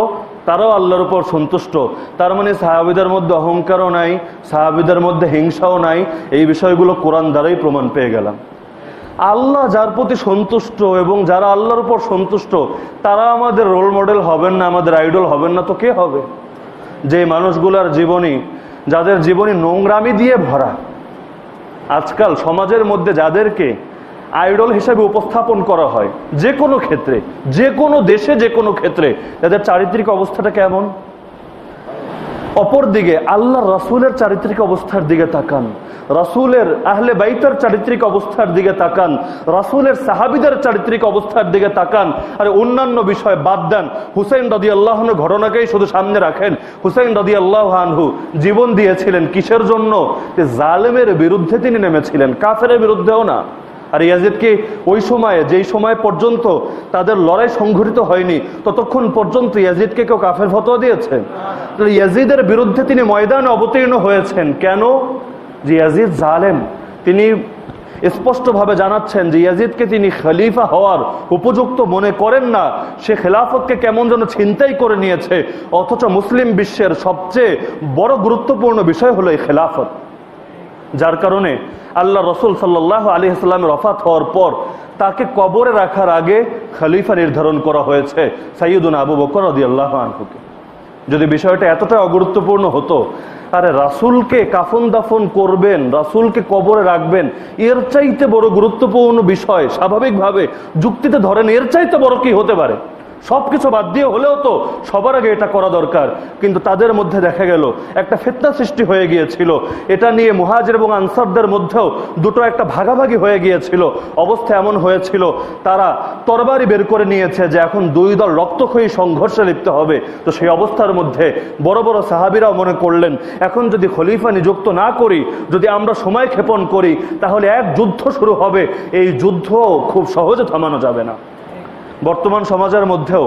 তারাও আল্লাহর উপর সন্তুষ্ট। তার মানে সাহাবিদের মধ্যে অহংকারও নাই, সাহাবিদের মধ্যে হিংসাও নাই। এই বিষয়গুলো কোরআন দ্বারাই প্রমাণ পেয়ে গেলাম। আল্লাহ যার প্রতি সন্তুষ্ট এবং যারা আল্লাহর উপর সন্তুষ্ট, তারা আমাদের রোল মডেল হবেন না, আমাদের আইডল হবেন না, তো কে হবে? যে মানুষগুলার জীবনী, যাদের জীবনী নোংরামি দিয়ে ভরা, আজকাল সমাজের মধ্যে যাদেরকে আইডল হিসেবে উপস্থাপন করা হয়, যে কোনো ক্ষেত্রে, যে কোনো দেশে যে কোনো ক্ষেত্রে তাদের চারিত্রিক অবস্থাটা কেমন? অপরদিকে আল্লাহ রাসূলের চারিত্রিক অবস্থার দিকে তাকান। রাসূলের আহলে বাইতের চারিত্রিক অবস্থার দিকে তাকান। রাসূলের সাহাবিদের চারিত্রিক অবস্থার দিকে তাকান। আর অন্যান্য বিষয় বাদ দেন। হুসেন রদি আল্লাহন ঘটনাকেই শুধু সামনে রাখেন। হুসেন রদি আল্লাহ আনহু জীবন দিয়েছিলেন কিসের জন্য? যে জালেমের বিরুদ্ধে তিনি নেমেছিলেন। কাফের বিরুদ্ধেও না। আর ইয়াজিদকে ওই সময়ে, যেই সময় পর্যন্ত তাদের লড়াই সংঘটিত হয়নি, ততক্ষণ পর্যন্ত ইয়াজিদকে কেউ কাফের ফতোয়া দিয়েছে? তাহলে ইয়াজিদের বিরুদ্ধে তিনি ময়দানে অবতীর্ণ হয়েছেন কেন? যে ইয়াজিদ জালেম। তিনি স্পষ্টভাবে জানাচ্ছেন যে ইয়াজিদকে তিনি খলিফা হওয়ার উপযুক্ত মনে করেন না। সে খেলাফতকে কেমন যেন ছিনতাই করে নিয়েছে। অথচ মুসলিম বিশ্বের সবচেয়ে বড় গুরুত্বপূর্ণ বিষয় হলো এই খেলাফত। যার কারণে আল্লাহ রসুল সাল্লাহ আলী ইসলামের অফাত হওয়ার পর তাকে কবরে রাখার আগে খালিফা নির্ধারণ করা হয়েছে সাইয়দুন আবু বকর রদি আল্লাহ আনহুকে। যদি বিষয়টা এতটা অগুরুত্বপূর্ণ হতো, আরে রাসুলকে কাফন দাফন করবেন, রাসুলকে কবরে রাখবেন, এর চাইতে বড় গুরুত্বপূর্ণ বিষয় স্বাভাবিকভাবে যুক্তিতে ধরেন এর চাইতে বড় কি হতে পারে? সবকিছু বাদ দিয়ে হলেও তো সবার আগে এটা করা দরকার। কিন্তু তাদের মধ্যে দেখা গেল, একটা ফেতনা সৃষ্টি হয়ে গিয়েছিল। এটা নিয়ে মুহাজির এবং আনসারদের মধ্যেও দুটো একটা ভাগাভাগি হয়ে গিয়েছিল। অবস্থা এমন হয়েছিল, তারা তরবারি বের করে নিয়েছে যে এখন দুই দল রক্তক্ষয়ী সংঘর্ষে লিপ্ত হবে। তো সেই অবস্থার মধ্যে বড় বড় সাহাবিরাও মনে করলেন, এখন যদি খলিফা নিযুক্ত না করি, যদি আমরা সময় ক্ষেপণ করি, তাহলে এক যুদ্ধ শুরু হবে। এই যুদ্ধ খুব সহজে থামানো যাবে না। বর্তমান সমাজের মধ্যেও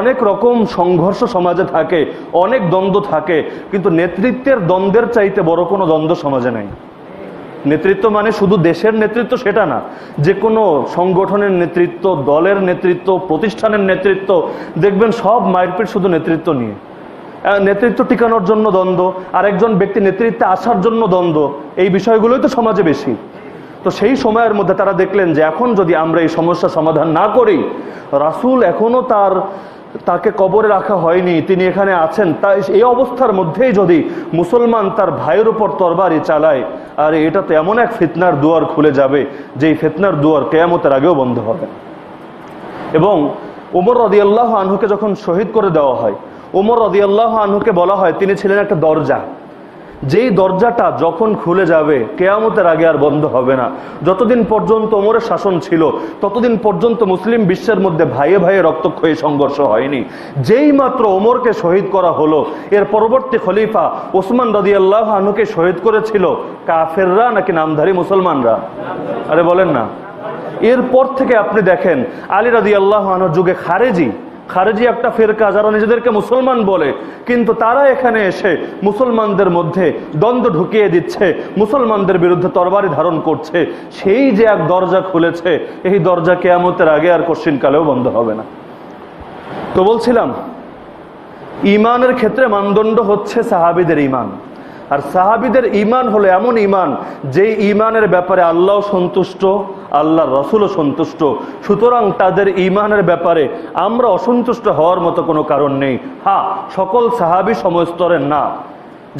অনেক রকম সংঘর্ষ সমাজে থাকে, অনেক দ্বন্দ্ব থাকে, কিন্তু নেতৃত্বের দ্বন্দ্বের চাইতে বড় কোনো দ্বন্দ্ব সমাজে নাই। নেতৃত্ব মানে শুধু দেশের নেতৃত্ব সেটা না, যে কোনো সংগঠনের নেতৃত্ব, দলের নেতৃত্ব, প্রতিষ্ঠানের নেতৃত্ব, দেখবেন সব মারপিট শুধু নেতৃত্ব নিয়ে। নেতৃত্ব টিকানোর জন্য দ্বন্দ্ব আর একজন ব্যক্তি নেতৃত্বে আসার জন্য দ্বন্দ্ব, এই বিষয়গুলোই তো সমাজে বেশি। তো সেই সময়ের মধ্যে তারা দেখলেন যে এখন যদি আমরা এই সমস্যা সমাধান না করি, রাসূল এখনও তার, তাকে কবরে রাখা হয়নি, তিনি এখানে আছেন তাই এই অবস্থার মধ্যেই যদি মুসলমান তার ভাইয়ের উপর তরবারি চালায়, আর এটা তো এমন এক ফিতনার দুয়ার খুলে যাবে যে এই ফিতনার দুয়ার কেয়ামতের আগেও বন্ধ হবে। এবং উমর রদিয়াল্লাহ আনহুকে যখন শহীদ করে দেওয়া হয়, উমর রদিয়াল্লাহ আনহুকে বলা হয়, তিনি ছিলেন একটা দরজা যেই দরজাটা যখন খুলে যাবে, কেয়ামতের আগে আর বন্ধ হবে না। যতদিন পর্যন্ত ওমরের শাসন ছিল, ততদিন পর্যন্ত মুসলিম বিশ্বের মধ্যে ভাইয়ে ভাইয়ে রক্তক্ষয়ী সংঘর্ষ হয়নি। যেই মাত্র ওমরকে শহীদ করা হলো, এর পরবর্তী খলিফা ওসমান রদি আল্লাহ আনুকে শহীদ করেছিল কাফেররা নাকি নামধারী মুসলমানরা? আরে বলেন না। এরপর থেকে আপনি দেখেন আলী রাদি আল্লাহ যুগে খারেজি খারেজি একটা ফেরকা যারা নিজেদেরকে মুসলমান বলে, কিন্তু তারা এখানে এসে মুসলমানদের মধ্যে দ্বন্দ্ব ঢুকিয়ে দিচ্ছে, মুসলমানদের বিরুদ্ধে তরবারি ধারণ করছে, সেই যে এক দরজা খুলেছে, এই দরজা কেয়ামতের আগে আর কালেও বন্ধ হবে না। তো বলছিলাম, ইমানের ক্ষেত্রে মানদণ্ড হচ্ছে সাহাবিদের ইমান। আর সাহাবিদের ইমান হলো এমন ইমান যে ইমানের ব্যাপারে আল্লাহ সন্তুষ্ট আল্লাহ রসুলও সন্তুষ্ট। সুতরাং তাদের ইমানের ব্যাপারে আমরা অসন্তুষ্ট হওয়ার মতো কোনো কারণ নেই। হ্যাঁ সকল সাহাবি সমস্তরের না।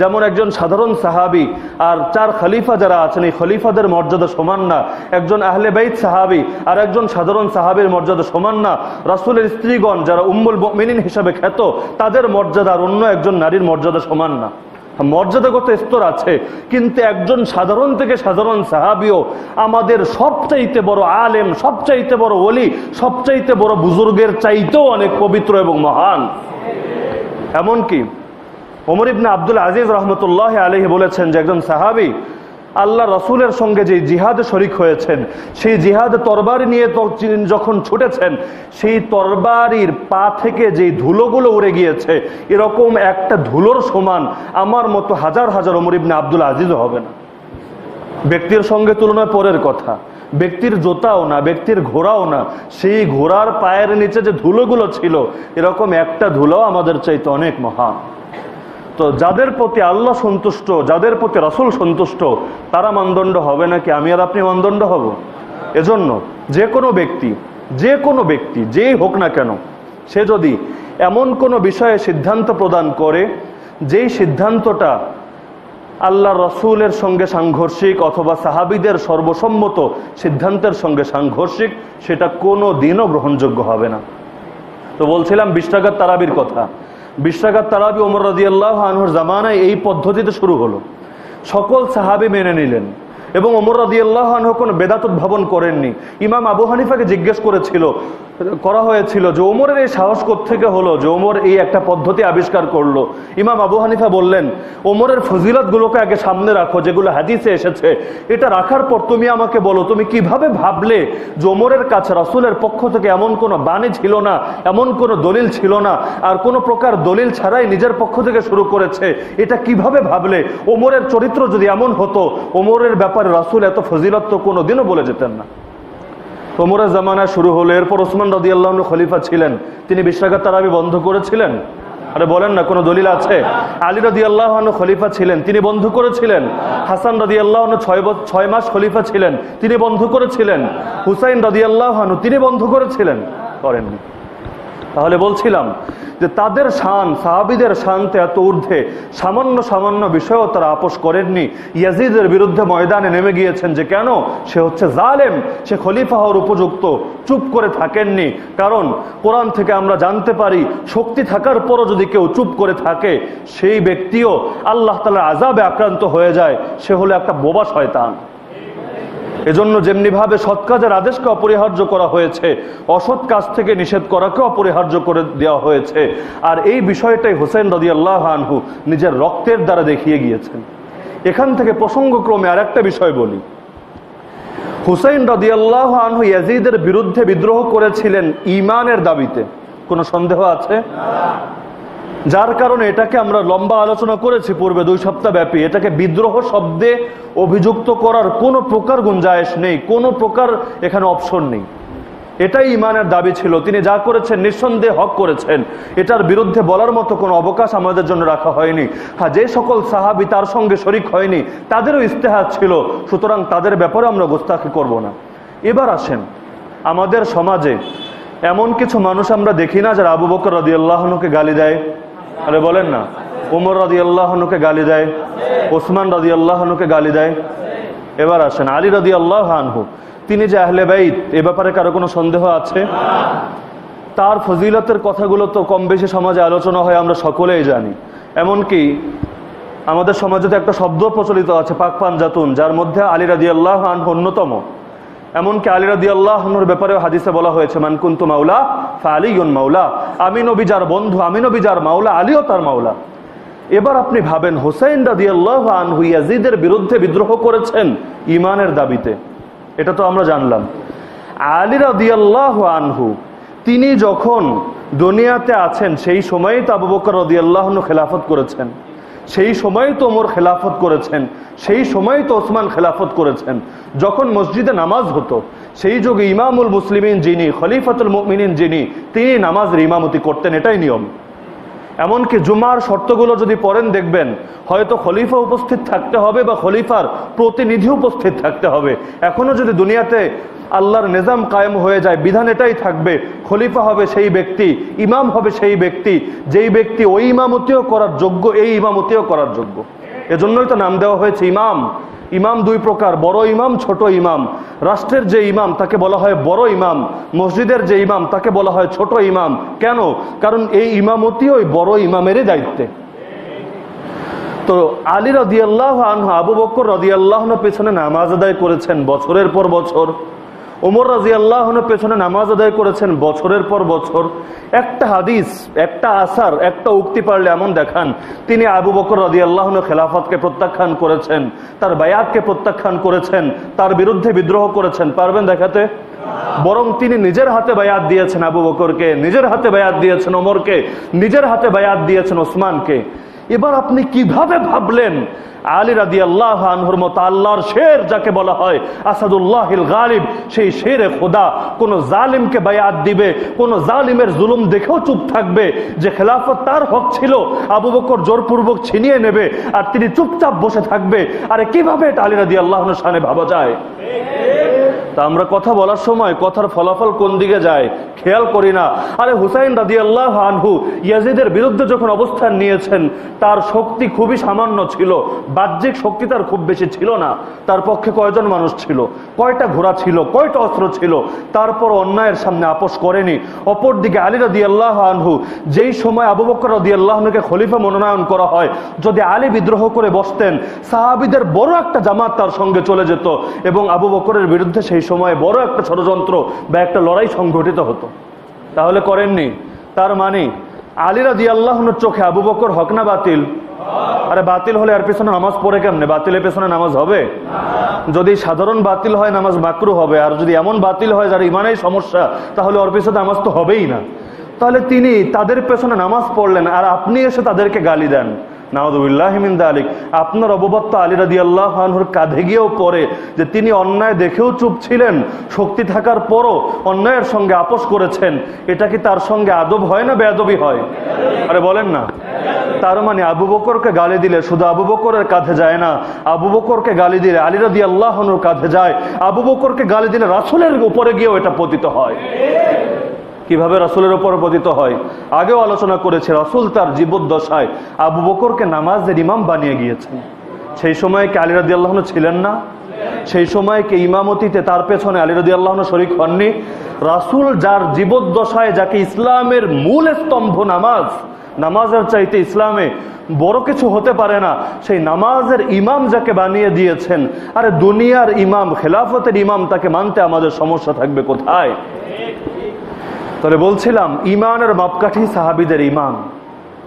যেমন একজন সাধারণ সাহাবি আর চার খলিফা যারা আছেন, এই খলিফাদের মর্যাদা সমান না। একজন আহলে বাইত সাহাবি আর একজন সাধারণ সাহাবির মর্যাদা সমান না। রাসুলের স্ত্রীগণ যারা উম্মুল মিনিন হিসাবে খ্যাত, তাদের মর্যাদা আর অন্য একজন নারীর মর্যাদা সমান না। মর্যাদাগত স্তর আছে, কিন্তু একজন সাধারণ থেকে সাধারণ সাহাবিও আমাদের সবচাইতে বড় আলেম, সবচাইতে বড় ওলি, সবচাইতে বড় বুজুর্গের চাইতেও অনেক পবিত্র এবং মহান। এমনকি ওমর ইবনা আব্দুল আজিজ রহমতুল্লাহ আলহী বলেছেন যে একজন সাহাবি আল্লাহ রসুলের সঙ্গে যে জিহাদ শরিক হয়েছেন, সেই জিহাদ তরবারি নিয়ে যখন ছুটেছেন, সেই তরবারির পা থেকে যে ধুলোগুলো উড়ে গিয়েছে, এরকম একটা ধুলোর সমান আমার মতো হাজার হাজার অমর ইবনে আব্দুল আজিজও হবে না। ব্যক্তির সঙ্গে তুলনায় পরের কথা, ব্যক্তির জোতাও না, ব্যক্তির ঘোড়াও না, সেই ঘোড়ার পায়ের নিচে যে ধুলোগুলো ছিল, এরকম একটা ধুলো আমাদের চাইতে অনেক মহান। তো যাদের প্রতি আল্লাহ সন্তুষ্ট, যাদের প্রতি রাসুল সন্তুষ্ট, তারা মানদণ্ড হবে নাকি? আমি আর আপনি মানদণ্ড হব? এজন্য যে কোনো ব্যক্তি, যে কোনো ব্যক্তি, যেই হোক না কেন, সে যদি এমন কোনো বিষয়ে সিদ্ধান্ত প্রদান করে, যেই সিদ্ধান্তটা আল্লাহ রসুলের সঙ্গে সাংঘর্ষিক অথবা সাহাবিদের সর্বসম্মত সিদ্ধান্তের সঙ্গে সাংঘর্ষিক, সেটা কোনো দিনও গ্রহণযোগ্য হবে না। তো বলছিলাম বিশ টাকার তারাবির কথা। বিশ টাকার তারাবি ওমর রাজি আল্লাহ আনহুর জামানায় এই পদ্ধতিতে শুরু হলো। সকল সাহাবি মেনে নিলেন। এবং ওমর আনহু কোনো বেদাত উদ্ভাবন করেননি। ইমাম আবু হানিফাকে জিজ্ঞেস করেছিল, করা হয়েছিল যে ওমরের এই সাহস থেকে হলো যে ওমর এই একটা পদ্ধতি আবিষ্কার করল। ইমাম আবু হানিফা বললেন, ওমরের ফজিলতগুলোকে আগে সামনে রাখো, যেগুলো হাদিসে এসেছে। এটা রাখার পর তুমি আমাকে বলো, তুমি কীভাবে ভাবলে যে ওমরের কাছে রাসুলের পক্ষ থেকে এমন কোনো বাণী ছিল না, এমন কোনো দলিল ছিল না, আর কোনো প্রকার দলিল ছাড়াই নিজের পক্ষ থেকে শুরু করেছে? এটা কীভাবে ভাবলে? ওমরের চরিত্র যদি এমন হতো, ওমরের ব্যাপারে রাসুল এত ফজিলত তো কোনো দিনও বলে যেতেন না। তোমরের জামানা শুরু হলো এরপর ওসমান রদি আল্লাহ খলিফা ছিলেন। তিনি বিশ্বাঘাত তারাবি বন্ধ করেছিলেন। আরে বলেন না, কোনো দলিল আছে? আলী রদি আল্লাহ খলিফা ছিলেন, তিনি বন্ধ করেছিলেন। হাসান রদি আল্লাহ ছয় ছয় মাস খলিফা ছিলেন, তিনি বন্ধ করেছিলেন। হুসাইন রদি আল্লাহ তিনি বন্ধ করেছিলেন। করেননি। তাহলে বলছিলাম যে তাদের শান, সাহাবিদের শানতে এত ঊর্ধ্বে সামান্য সামান্য বিষয়ও তারা আপোষ করেননি। ইয়াজিদের বিরুদ্ধে ময়দানে নেমে গিয়েছেন যে কেন? সে হচ্ছে জালেম, সে খলিফা হওয়ার উপযুক্ত, চুপ করে থাকেননি। কারণ কোরআন থেকে আমরা জানতে পারি, শক্তি থাকার পরও যদি কেউ চুপ করে থাকে, সেই ব্যক্তিও আল্লাহ তালার আজাবে আক্রান্ত হয়ে যায়। সে হলো একটা বোবা শয়তান। এজন্য যেমনিভাবে সৎ কাজের আদেশকে অপরিহার্য করা হয়েছে, অসৎ কাজ থেকে নিষেধ করাকে অপরিহার্য করে দেওয়া হয়েছে। আর এই বিষয়টাই হোসেন রদি আল্লাহ আনহু নিজের রক্তের দ্বারা দেখিয়ে গিয়েছেন। এখান থেকে প্রসঙ্গক্রমে আর একটা বিষয় বলি। হুসাইন আল্লাহ আনহু ইয়াজিদের বিরুদ্ধে বিদ্রোহ করেছিলেন ইমানের দাবিতে। কোনো সন্দেহ আছে? যার কারণে এটাকে আমরা লম্বা আলোচনা করেছি পূর্বে দুই সপ্তাহ ব্যাপী। এটাকে বিদ্রোহ শব্দে অভিযুক্ত করার কোনো প্রকার গুঞ্জায়েশ নেই, কোনো প্রকার এখানে অপশন নেই। এটাই ইমানের দাবি ছিল। তিনি যা করেছেন নিঃসন্দেহে হক করেছেন। এটার বিরুদ্ধে বলার মতো কোনো অবকাশ আমাদের জন্য রাখা হয়নি। হ্যাঁ যে সকল সাহাবি তার সঙ্গে শরিক হয়নি, তাদেরও ইস্তেহার ছিল, সুতরাং তাদের ব্যাপারে আমরা গোস্তাখি করব না। এবার আসেন, আমাদের সমাজে এমন কিছু মানুষ আমরা দেখি না যারা আবু বকর রদি আল্লাহনুকে গালি দেয়। আরে বলেন না। উমর রদি আল্লাহনুকে গালি দেয়, ওসমান রদি আল্লাহনুকে গালি দেয়। এবার আসেন, আলী রদি আল্লাহ আনহু, তিনি যে আহলে বাইত, এ ব্যাপারে কারও কোনো সন্দেহ আছে? তার ফজিলতের কথাগুলো তো কম বেশি সমাজে আলোচনা হয়, আমরা সকলেই জানি। এমনকি আমাদের সমাজে তো একটা শব্দ প্রচলিত আছে, পাক পাঞ্জাতুন, যার মধ্যে আলী রাদি আল্লাহ আনহু অন্যতম। এমনকি আলী রাদি আল্লাহনুর ব্যাপারেও হাদিসে বলা হয়েছে মানকুন্তু মাওলা ফা আলিউন মাওলা। আমি নবী যার বন্ধু, আমি নবী যার মাওলা, আলীও তার মাওলা। এবার আপনি ভাবেন হোসেন রাদি আল্লাহ আনহু ইয়াজিদের বিরুদ্ধে বিদ্রোহ করেছেন ইমানের দাবিতে। এটা তো আমরা জানলাম। আলী রাদি আল্লাহ আনহু, তিনি যখন দুনিয়াতে আছেন, সেই সময়ই তো আবু বকর রদি আল্লাহনু খেলাফত করেছেন। সেই সময় তো ওমর খেলাফত করেছেন, সেই সময় তো ওসমান খেলাফত করেছেন। যখন মসজিদে নামাজ হতো, সেই যুগে ইমামুল মুসলিমিন যিনি, খলিফাতুল মুমিনিন যিনি, তিনি নামাজের ইমামতি করতেন, এটাই নিয়ম। এমনকি জুমার শর্তগুলো যদি পড়েন, দেখবেন হয়তো খলিফা উপস্থিত থাকতে হবে বা খলিফার প্রতিনিধি উপস্থিত থাকতে হবে। এখনও যদি দুনিয়াতে আল্লাহর নিজাম কায়েম হয়ে যায়, বিধান এটাই থাকবে, খলিফা হবে সেই ব্যক্তি, ইমাম হবে সেই ব্যক্তি, যেই ব্যক্তি ওই ইমামতিও করার যোগ্য, এই ইমামতিও করার যোগ্য। এজন্যই তো নাম দেওয়া হয়েছে ইমাম। ইমাম দুই প্রকার, বড় ইমাম, ছোট ইমাম। রাষ্ট্রের যে ইমাম, তাকে বলা হয় বড় ইমাম। মসজিদের যে ইমাম, তাকে বলা হয় ছোট ইমাম। কেন? কারণ এই ইমামতি ওই বড় ইমামেরই দায়িত্বে। তো আলী রদিয়াল্লাহ আনহা, আবু বকর রদিয়াল্লাহন পেছনে নামাজ আদায় করেছেন বছরের পর বছর। ওমর রাজি আল্লাহ পেছনে নামাজ আদায় করেছেন বছরের পর বছর। একটা হাদিস, একটা আসার, একটা উক্তি পারলে এমন দেখান। তিনি আবু বকর রাজি আল্লাহ খেলাফতকে প্রত্যাখ্যান করেছেন, তার বায়াতকে প্রত্যাখ্যান করেছেন, তার বিরুদ্ধে বিদ্রোহ করেছেন। পারবেন দেখাতে? বরং তিনি নিজের হাতে বায়াত দিয়েছেন আবু বকরকে, নিজের হাতে বায়াত দিয়েছেন ওমরকে, নিজের হাতে বায়াত দিয়েছেন ওসমানকে। এবার আপনি কীভাবে ভাবলেন? আলী রাদি আল্লাহ আনহুর মতো আল্লাহর শের যাকে বলা হয় আসাদুল্লাহ গালিব, সেই শেরে খোদা, কোন জালিমকে বায়াত দিবে, কোন জালিমের জুলুম দেখেও চুপ থাকবে, যে খেলাফত তার হক ছিল, আবু বকর জোরপূর্বক ছিনিয়ে নেবে, আর তিনি চুপচাপ বসে থাকবে। আরে কীভাবে এটা আলী রাদি আল্লাহ সানে ভাবা যায়? তা আমরা কথা বলার সময় কথার ফলাফল কোন দিকে যায় খেয়াল করি না। আরে হুসাইন রাদি আল্লাহ আনহু ইয়াজিদের বিরুদ্ধে যখন অবস্থান নিয়েছেন, তার শক্তি খুবই সামান্য ছিল। বাহ্যিক শক্তি তার খুব বেশি ছিল না। তার পক্ষে কয়জন মানুষ ছিল? কয়টা ঘোড়া ছিল? কয়টা অস্ত্র ছিল? তারপর অন্যায়ের সামনে আপোষ করেনি। অপরদিকে আলী রাদি আল্লাহ আনহু যেই সময় আবু বকর রাদি আল্লাহকে খলিফা মনোনয়ন করা হয়, যদি আলী বিদ্রোহ করে বসতেন, সাহাবিদের বড় একটা জামাত তার সঙ্গে চলে যেত এবং আবু বকরের বিরুদ্ধে সেই সময় বড় একটা ষড়যন্ত্র বা একটা লড়াই সংঘটিত হতো। তাহলে করেননি। তার মানে আলীরা দি আল্লাহনের চোখে আবু বকর হক না বাতিল? আরে বাতিল হলে আর পেছনে নামাজ পড়ে কেমনে? বাতিলের পেছনে নামাজ হবে? যদি সাধারণ বাতিল হয়, নামাজ মাকরু হবে। আর যদি এমন বাতিল হয় যার ইমানেই সমস্যা, তাহলে ওর পেছনে নামাজ তো হবেই না। তাহলে তিনি তাদের পেছনে নামাজ পড়লেন আর আপনি এসে তাদেরকে গালি দেন। নাওদুল্লাহমিন আলিক আপনার অববত্ত আলী রাদি কাঁধে গিয়েও পড়ে যে তিনি অন্যায় দেখেও চুপ ছিলেন, শক্তি থাকার পরও অন্যায়ের সঙ্গে আপোষ করেছেন। এটা কি তার সঙ্গে আদব হয় না বেয়াদবি হয়? আরে বলেন না। তার মানে আবু বকরকে গালি দিলে শুধু আবু বকরের কাঁধে যায় না, আবু বকরকে গালি দিলে আলী রাদি আল্লাহনুর কাঁধে যায়, আবু বকরকে গালি দিলে রাসুলের উপরে গিয়েও এটা পতিত হয়। কীভাবে রাসুলের উপর পতিত হয়? আগেও আলোচনা করেছে, রাসুল তার জীবদ্দশায় আবু বকরকে নামাজের ইমাম বানিয়ে গিয়েছেন সেই সময় কি আলী রাদি আল্লাহন ছিলেন না? সেই সময় কি ইমামতিতে তার পেছনে আলী রাদি শরিক হননি? রাসুল যার জীবদ্দশায় যাকে ইসলামের মূল স্তম্ভ নামাজ, নামাজের চাইতে ইসলামে বড় কিছু হতে পারে না, সেই নামাজের ইমাম যাকে বানিয়ে দিয়েছেন, আরে দুনিয়ার ইমাম, খেলাফতের ইমাম তাকে মানতে আমাদের সমস্যা থাকবে কোথায়? তাহলে বলছিলাম ইমানের মাপকাঠি সাহাবিদের ইমান।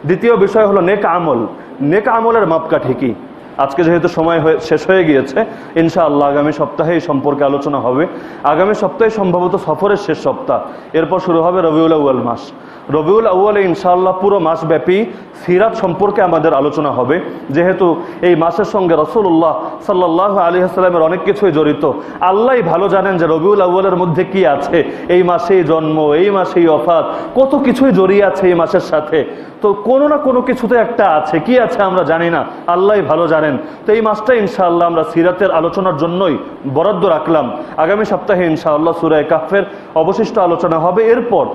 দ্বিতীয় বিষয় হলো নেক আমল। নেক আমলের মাপকাঠি কি? আজকে যেহেতু সময় হয়ে- শেষ হয়ে গিয়েছে, ইনশাআল্লাহ আগামী সপ্তাহে এই সম্পর্কে আলোচনা হবে। আগামী সপ্তাহে সম্ভবত সফরের শেষ সপ্তাহ। এরপর শুরু হবে রবিউল আউয়াল মাস। রবিউল আউয়ালে ইনশাআল্লাহ পুরো মাসব্যাপী সিরাত সম্পর্কে আমাদের আলোচনা হবে। যেহেতু এই মাসের সঙ্গে রসুল্লাহ সাল্লাহ আলী আসসালামের অনেক কিছুই জড়িত। আল্লাহ ভালো জানেন যে রবিউল আউ্বালের মধ্যে কি আছে। এই মাসেই জন্ম, এই মাসেই অফাত কত কিছুই জড়িয়ে আছে এই মাসের সাথে। তো কোনো না কোনো কিছুতে একটা আছে। কি আছে আমরা জানি না। আল্লাহ ভালো জানেন। তো এই মাসটা ইনশাআল্লাহ আমরা সিরাতের আলোচনার জন্যই বরাদ্দ রাখলাম। আগামী সপ্তাহে ইনশাআল্লাহ সুরায় কাফের অবশিষ্ট আলোচনা হবে। এরপর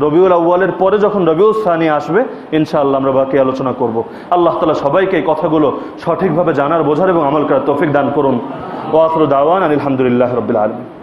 রবিউল আউ্বালের পরে যখন রবিউল সানি আসবে, ইনশাআল্লাহ আমরা বাকি আলোচনা করব। আল্লাহ তালা সবাইকে এই কথাগুলো সঠিকভাবে জানার, বোঝার এবং আমল করার তৌফিক দান করুন। ওয়াসর দাওয়ান আলহামদুলিল্লাহ রবিল আলমী